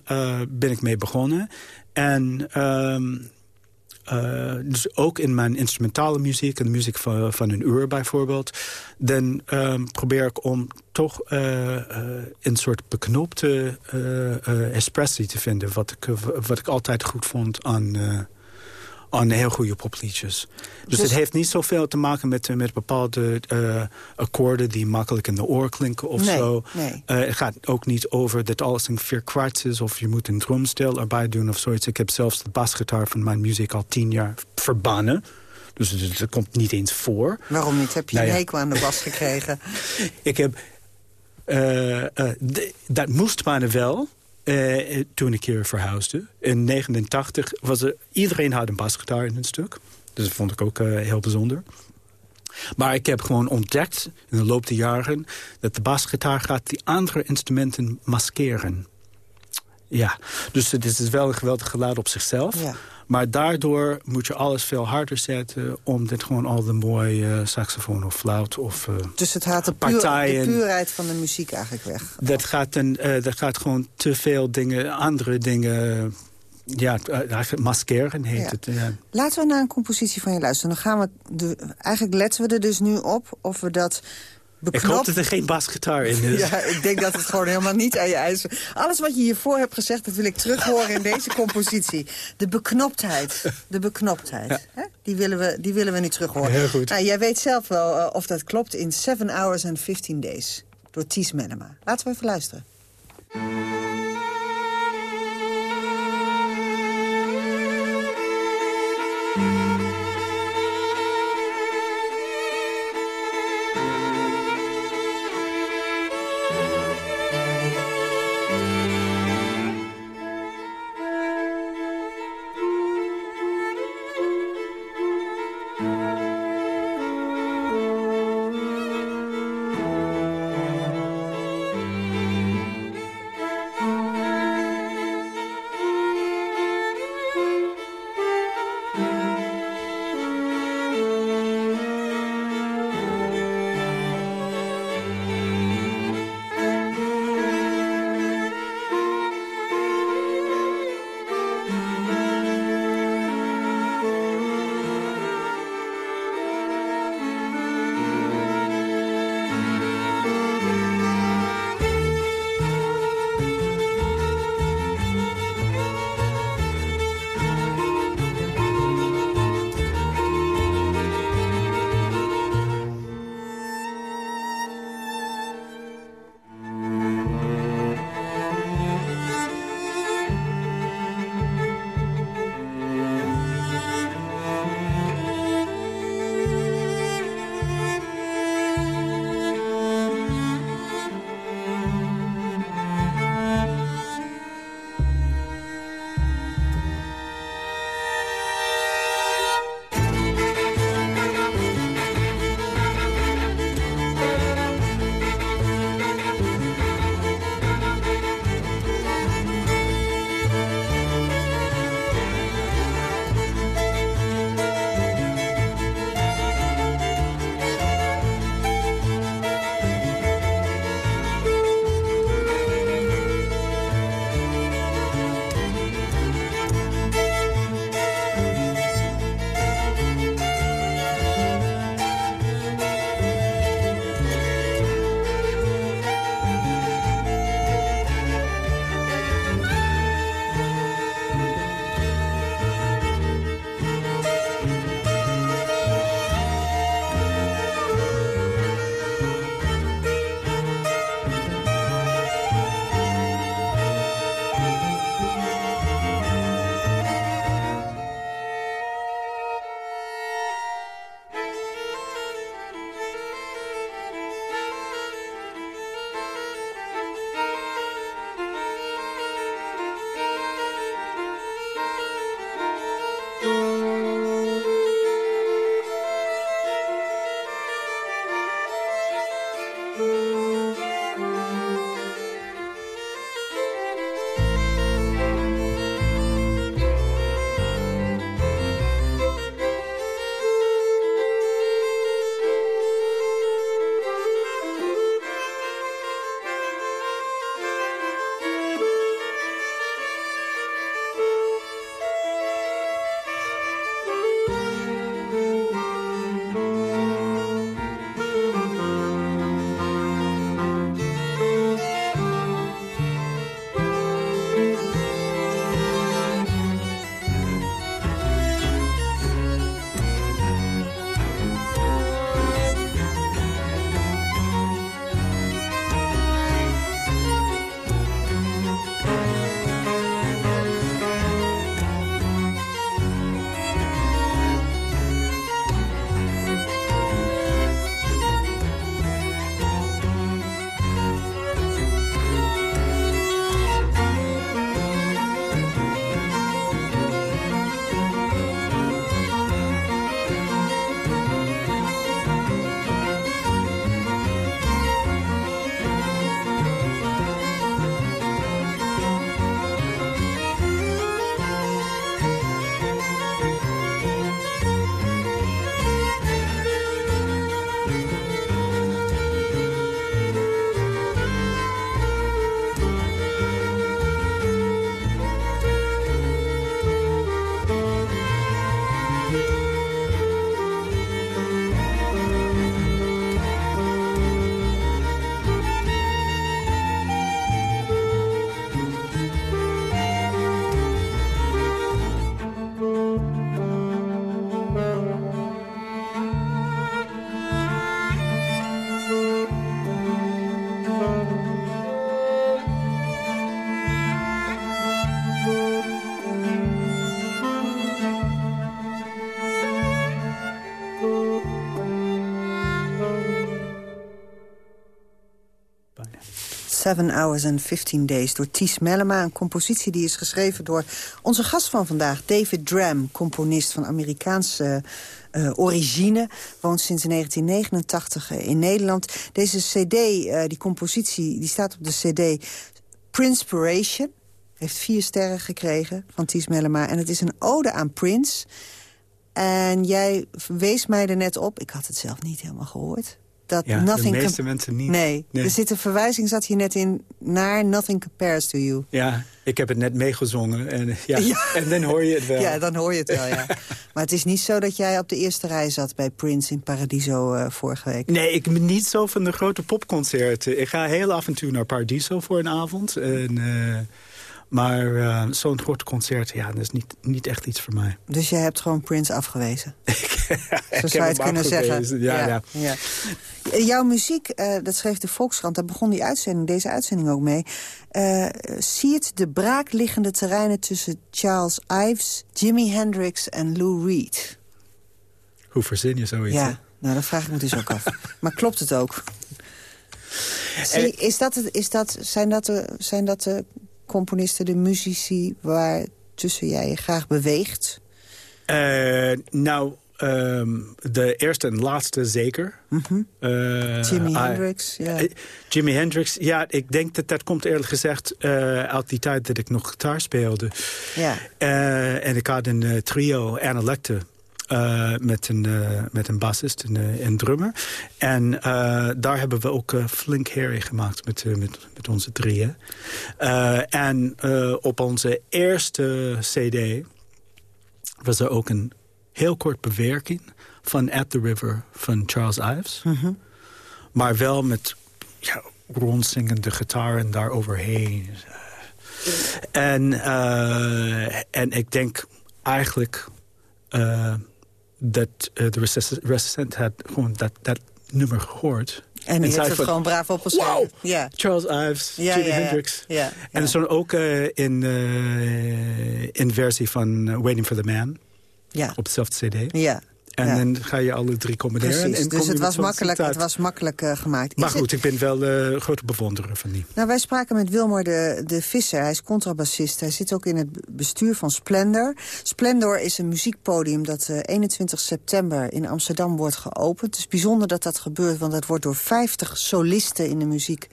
ben ik mee begonnen. En... Um, uh, dus ook in mijn instrumentale muziek, en muziek van, een uur bijvoorbeeld... dan um, probeer ik om toch uh, uh, een soort beknopte expressie te vinden... Wat ik, wat ik altijd goed vond aan, aan heel goede popliedjes. Dus, dus het heeft niet zoveel te maken met, met bepaalde akkoorden... die makkelijk in de oor klinken of nee, zo. Nee. het gaat ook niet over dat alles in vier kwarts is... of je moet een drumstel erbij doen of zoiets. Ik heb zelfs de basgitaar van mijn muziek al tien jaar verbannen. Dus het, het komt niet eens voor. Waarom niet? Heb je Nou een hekel aan de bas gekregen? Ik heb... eh, eh, dat moest maar wel. Eh, toen ik hier verhuisde. In 89 was er... Iedereen had een basgitaar in een stuk. Dus dat vond ik ook eh, heel bijzonder. Maar ik heb gewoon ontdekt in de loop der jaren... dat de basgitaar gaat die andere instrumenten maskeren. Ja, dus het is wel een geweldig geluid op zichzelf. Ja. Maar daardoor moet je alles veel harder zetten... om dit gewoon al de mooie eh, saxofoon of fluit of... eh, Dus het haalt de, puur, de puurheid van de muziek eigenlijk weg. dat gaat, een, eh, dat gaat gewoon te veel dingen, andere dingen... Ja, maskeren heet Ja. het. Ja. Laten we naar een compositie van je luisteren. Dan gaan we de, eigenlijk letten we er dus nu op of we dat Ik hoop dat er geen basgitaar in is. Ja, ik denk dat het gewoon helemaal niet aan je eisen... Alles wat je hiervoor hebt gezegd, dat wil ik terug horen in deze compositie. De beknoptheid. De beknoptheid. Hè? Die, willen we, die willen we nu terug horen. Heel goed. Nou, jij weet zelf wel eh, of dat klopt in 7 Hours and 15 Days. Door Ties Menema. Laten we even luisteren. Seven Hours and 15 Days door Ties Mellema. Een compositie die is geschreven door onze gast van vandaag, David Dram. Componist van Amerikaanse uh, origine. Woont sinds 1989 in Nederland. Deze cd, uh, die compositie, die staat op de cd Prinspiration. Heeft vier sterren gekregen van Ties Mellema. En het is een ode aan Prince... En jij wees mij er net op, ik had het zelf niet helemaal gehoord dat ja, nothing de meeste mensen niet. Nee, er zit een verwijzing, zat hier net in, naar Nothing Compares to You. Ja, ik heb het net meegezongen en, ja, en dan hoor je het wel. Ja, dan hoor je het wel, ja. maar het is niet zo dat jij op de eerste rij zat bij Prince in Paradiso uh, vorige week. Nee, ik ben niet zo van de grote popconcerten. Ik ga heel af en toe naar Paradiso voor een avond. En, uh, maar uh, zo'n groot concert, ja, dat is niet, niet echt iets voor mij. Dus je hebt gewoon Prince afgewezen? Zo zou je het kunnen zeggen. Ja, ja. ja. Jouw muziek, uh, dat schreef de Volkskrant, daar begon die uitzending, deze uitzending ook mee. Uh, siert de braakliggende terreinen tussen Charles Ives, Jimi Hendrix en Lou Reed. Hoe verzin je zoiets? Ja, nou, dat vraag ik me dus ook af. Maar klopt het ook? Zie, is dat het, is dat, zijn, dat de, zijn dat de componisten, de muzici... waar tussen jij je graag beweegt? Uh, nou, um, de eerste en laatste zeker. Mm -hmm. uh, Jimi Hendrix, ja. Uh, Jimi Hendrix, ja, ik denk dat dat komt eerlijk gezegd... uit die tijd dat ik nog gitaar speelde. Ja. en ik had een trio, Analecte... Uh, met, een, uh, met een bassist en uh, een drummer. En daar hebben we ook flink herrie gemaakt met, met, met onze drieën. en op onze eerste cd was er ook een heel kort bewerking van At the River van Charles Ives. Mm -hmm. Maar wel met ja, rondzingende gitaren daaroverheen. En, en ik denk eigenlijk dat uh, de recensent had gewoon dat, dat nummer gehoord. En die heeft het van, gewoon braaf. Wow, ja. Charles Ives, ja, Jimi ja, Hendrix. Ja, En stond ook uh, in, uh, in versie van Waiting for the Man. Ja. Op hetzelfde cd. Ja. En ja. dan ga je alle drie combineren. Precies, en dus het was, makkelijk, het was makkelijk uh, gemaakt. Maar Is goed, het... ik ben wel uh, grote bewonderer van die. Nou, wij spraken met Wilmar de, de Visser. Hij is contrabassist. Hij zit ook in het bestuur van Splendor. Splendor is een muziekpodium dat uh, 21 september in Amsterdam wordt geopend. Het is bijzonder dat dat gebeurt, want dat wordt door 50 solisten in de muziek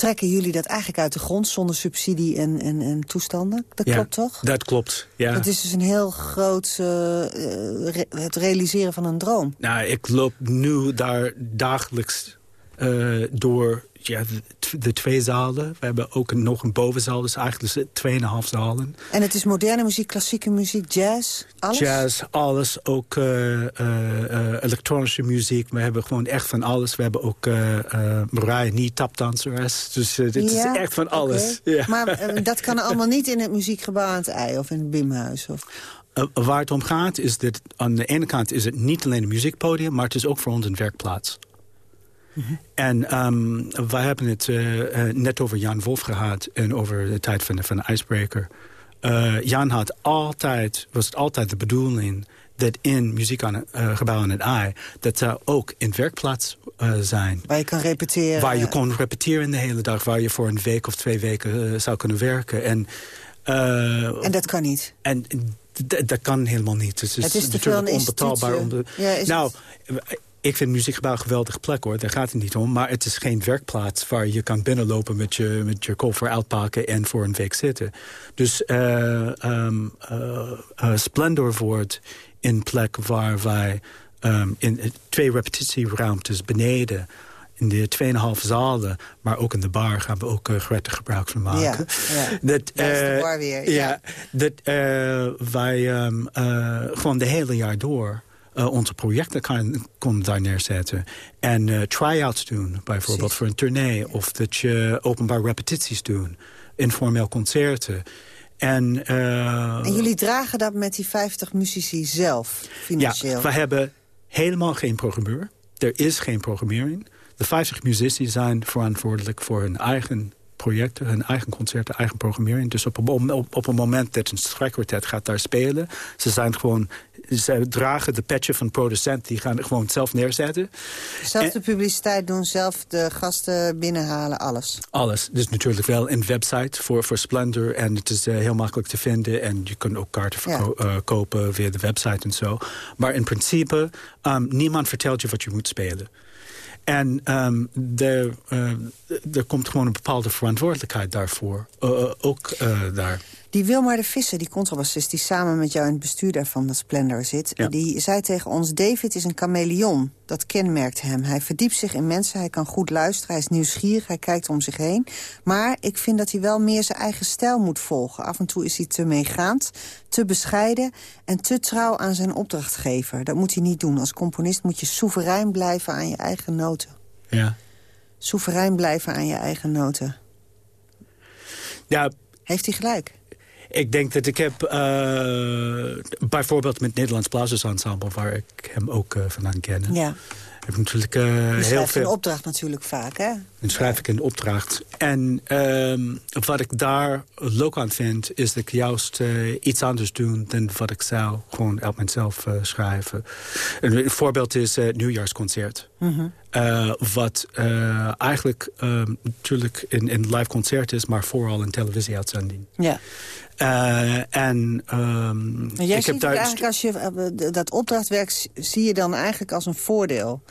trekken jullie dat eigenlijk uit de grond zonder subsidie en, en, en toestanden. Dat ja, klopt toch? Dat klopt, ja. Het is dus een heel groot... Uh, re het realiseren van een droom. Nou, ik loop nu daar dagelijks uh, door ja, de, de, twee zalen. We hebben ook een, nog een bovenzaal, dus eigenlijk tweeënhalf zalen. En het is moderne muziek, klassieke muziek, jazz, alles? Jazz, alles. Ook uh, uh, uh, elektronische muziek. We hebben gewoon echt van alles. We hebben ook Mariah niet tapdanseres. Dus dit ja, is echt van alles. Okay. Ja. Maar dat kan allemaal niet in het muziekgebouw aan het ei of in het Bimhuis? Of... Uh, waar het om gaat is dat aan de ene kant is het niet alleen een muziekpodium... maar het is ook voor ons een werkplaats. Mm -hmm. En um, wij hebben het uh, uh, net over Jan Wolf gehad... en over de tijd van de, van de Icebreaker. Uh, Jan had altijd, was het altijd de bedoeling... dat in muziek aan, gebouw aan het ei... dat zou ook in werkplaats zijn. Waar je kan repeteren. Waar je kon repeteren de hele dag. Waar je voor een week of twee weken zou kunnen werken. En, en dat kan niet? En dat kan helemaal niet. Dus het is, het is natuurlijk onbetaalbaar. Om de, ja, nou, ik vind muziekgebouw een geweldige plek hoor, daar gaat het niet om. Maar het is geen werkplaats waar je kan binnenlopen met je, met je koffer uitpakken en voor een week zitten. Dus uh, um, uh, uh, Splendor wordt een plek waar wij um, in twee repetitieruimtes beneden in de 2,5 zalen, maar ook in de bar gaan we ook uh, gretig gebruik van maken. Ja, ja. Dat, uh, de bar weer. Ja, ja dat uh, wij um, gewoon de hele jaar door uh, onze projecten kan, kon daar neerzetten. En uh, try-outs doen, bijvoorbeeld Precies. voor een tournee. Of dat je openbaar repetities doen. Informeel concerten. En, uh, en jullie dragen dat met die 50 muzici zelf, financieel? Ja, we hebben helemaal geen programmeur. Er is geen programmering. De 50 muzici zijn verantwoordelijk voor hun eigen projecten, hun eigen concerten, eigen programmering. Dus op, op, op, op een moment dat een strijkkwartet gaat daar spelen... ze zijn gewoon ze dragen de petje van producent. Die gaan gewoon zelf neerzetten. Zelf de publiciteit doen, zelf de gasten binnenhalen, alles. Alles. Dus natuurlijk wel een website voor, voor Splendor. En het is uh, heel makkelijk te vinden. En je kunt ook kaarten ja. uh, kopen via de website en zo. Maar in principe, um, niemand vertelt je wat je moet spelen. En um, er, uh, er komt gewoon een bepaalde verantwoordelijkheid daarvoor. Uh, ook uh, daar. Die Wilmar de Visser, die contrabassist... die samen met jou in het bestuur daarvan, dat Splendor, zit... Ja. die zei tegen ons, David is een chameleon. Dat kenmerkt hem. Hij verdiept zich in mensen, hij kan goed luisteren... hij is nieuwsgierig, hij kijkt om zich heen. Maar ik vind dat hij wel meer zijn eigen stijl moet volgen. Af en toe is hij te meegaand, te bescheiden... en te trouw aan zijn opdrachtgever. Dat moet hij niet doen. Als componist moet je soeverein blijven aan je eigen noten. Ja. Soeverein blijven aan je eigen noten. Ja. Heeft hij gelijk? Ik denk dat ik heb uh, bijvoorbeeld met Nederlands Blazers Ensemble... waar ik hem ook uh, vandaan ken. Ja. Heb natuurlijk uh, heel veel... een opdracht natuurlijk vaak, hè? Dan schrijf ik een opdracht. En um, wat ik daar leuk aan vind... is dat ik juist iets anders doe dan wat ik zou gewoon uit mezelf schrijven. Een voorbeeld is het nieuwjaarsconcert. Mm -hmm. Uh, wat uh, eigenlijk uh, natuurlijk in, in live concert is... maar vooral een televisieuitzending. Ja. En um, maar jij ik ziet heb daar eigenlijk als je dat opdrachtwerk... zie je dan eigenlijk als een voordeel?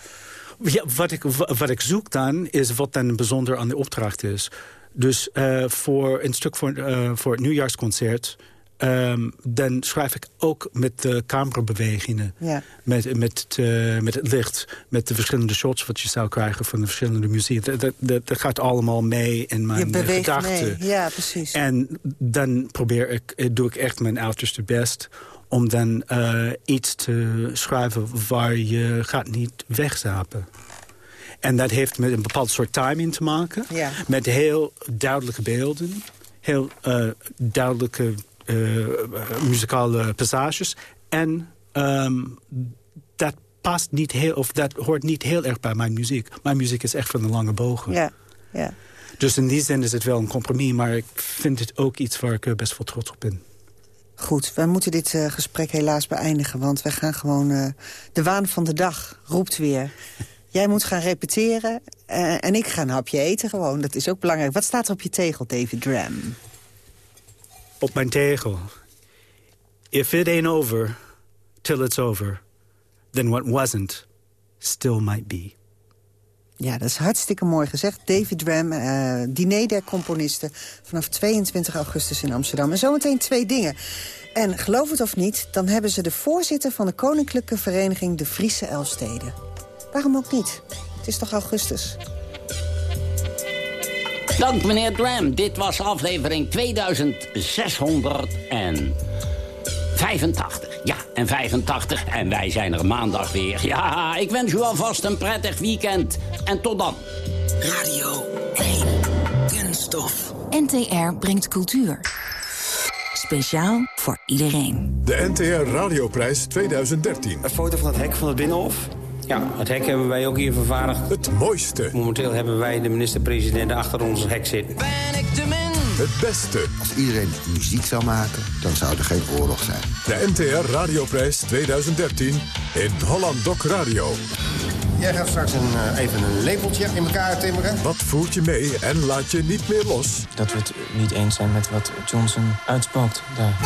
Ja, wat, ik, wat ik zoek dan is wat dan bijzonder aan de opdracht is. Dus voor een stuk voor, voor het nieuwjaarsconcert... Um, dan schrijf ik ook met de camerabewegingen. Ja. Met, met, uh, met het licht. Met de verschillende shots wat je zou krijgen van de verschillende muziek. Dat, dat, dat gaat allemaal mee in mijn gedachten. Ja, precies. En dan probeer ik, doe ik echt mijn uiterste best om dan uh, iets te schrijven waar je gaat niet wegzapen. En dat heeft met een bepaald soort timing te maken. Ja. Met heel duidelijke beelden. Heel uh, duidelijke muzikale passages. En um, dat past niet heel, of dat hoort niet heel erg bij mijn muziek. Mijn muziek is echt van de lange bogen. Ja, ja. Dus in die zin is het wel een compromis, maar ik vind het ook iets waar ik best wel trots op ben. Goed, wij moeten dit uh, gesprek helaas beëindigen, want wij gaan gewoon... Uh, de waan van de dag roept weer. Jij moet gaan repeteren uh, en ik ga een hapje eten gewoon. Dat is ook belangrijk. Wat staat er op je tegel, David Dram? Op mijn tegel. If it ain't over till it's over, then what wasn't still might be. Ja, dat is hartstikke mooi gezegd. David Dram, uh, diner der componisten... vanaf 22 augustus in Amsterdam. En zometeen twee dingen. En geloof het of niet, dan hebben ze de voorzitter... van de Koninklijke Vereniging de Friese Elfsteden. Waarom ook niet? Het is toch augustus? Dank meneer Dram. Dit was aflevering 2685. Ja, en 85. En wij zijn er maandag weer. Ja, ik wens u alvast een prettig weekend. En tot dan. Radio 1. Kunststof. NTR brengt cultuur. Speciaal voor iedereen. De NTR Radioprijs 2013. Een foto van het hek van het Binnenhof. Ja, het hek hebben wij ook hier vervaardigd. Het mooiste. Momenteel hebben wij de minister-president achter ons hek zitten. Ben ik de min? Het beste. Als iedereen muziek zou maken, dan zou er geen oorlog zijn. De NTR Radioprijs 2013 in Holland Doc Radio. Jij gaat straks een, uh, even een lepeltje in elkaar timmeren. Wat voert je mee en laat je niet meer los? Dat we het niet eens zijn met wat Johnson uitspookt daar.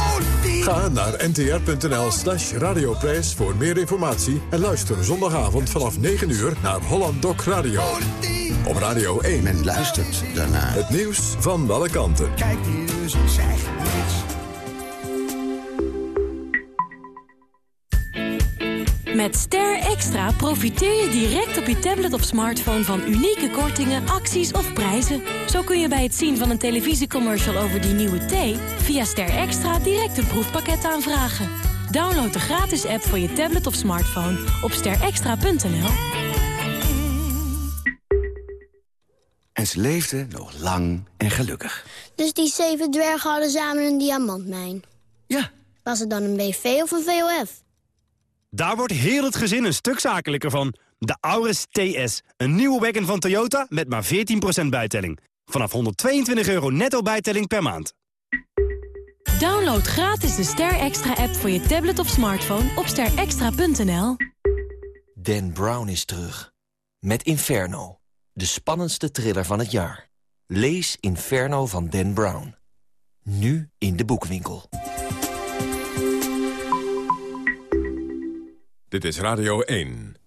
Ga naar ntr.nl slash radioprijs voor meer informatie... en luister zondagavond vanaf 9 uur naar Holland Doc Radio. Op Radio 1. Men luistert daarnaar. Het nieuws van alle kanten. Kijk hier eens, zeg Met Ster Extra profiteer je direct op je tablet of smartphone van unieke kortingen, acties of prijzen. Zo kun je bij het zien van een televisiecommercial over die nieuwe thee... via Ster Extra direct een proefpakket aanvragen. Download de gratis app voor je tablet of smartphone op sterextra.nl. En ze leefden nog lang en gelukkig. Dus die zeven dwergen hadden samen een diamantmijn? Ja. Was het dan een BV of een VOF? Daar wordt heel het gezin een stuk zakelijker van. De Auris TS, een nieuwe wagon van Toyota met maar 14% bijtelling. Vanaf 122 euro netto bijtelling per maand. Download gratis de Ster Extra app voor je tablet of smartphone op sterextra.nl. Dan Brown is terug. Met Inferno. De spannendste thriller van het jaar. Lees Inferno van Dan Brown. Nu in de boekwinkel. Dit is Radio 1.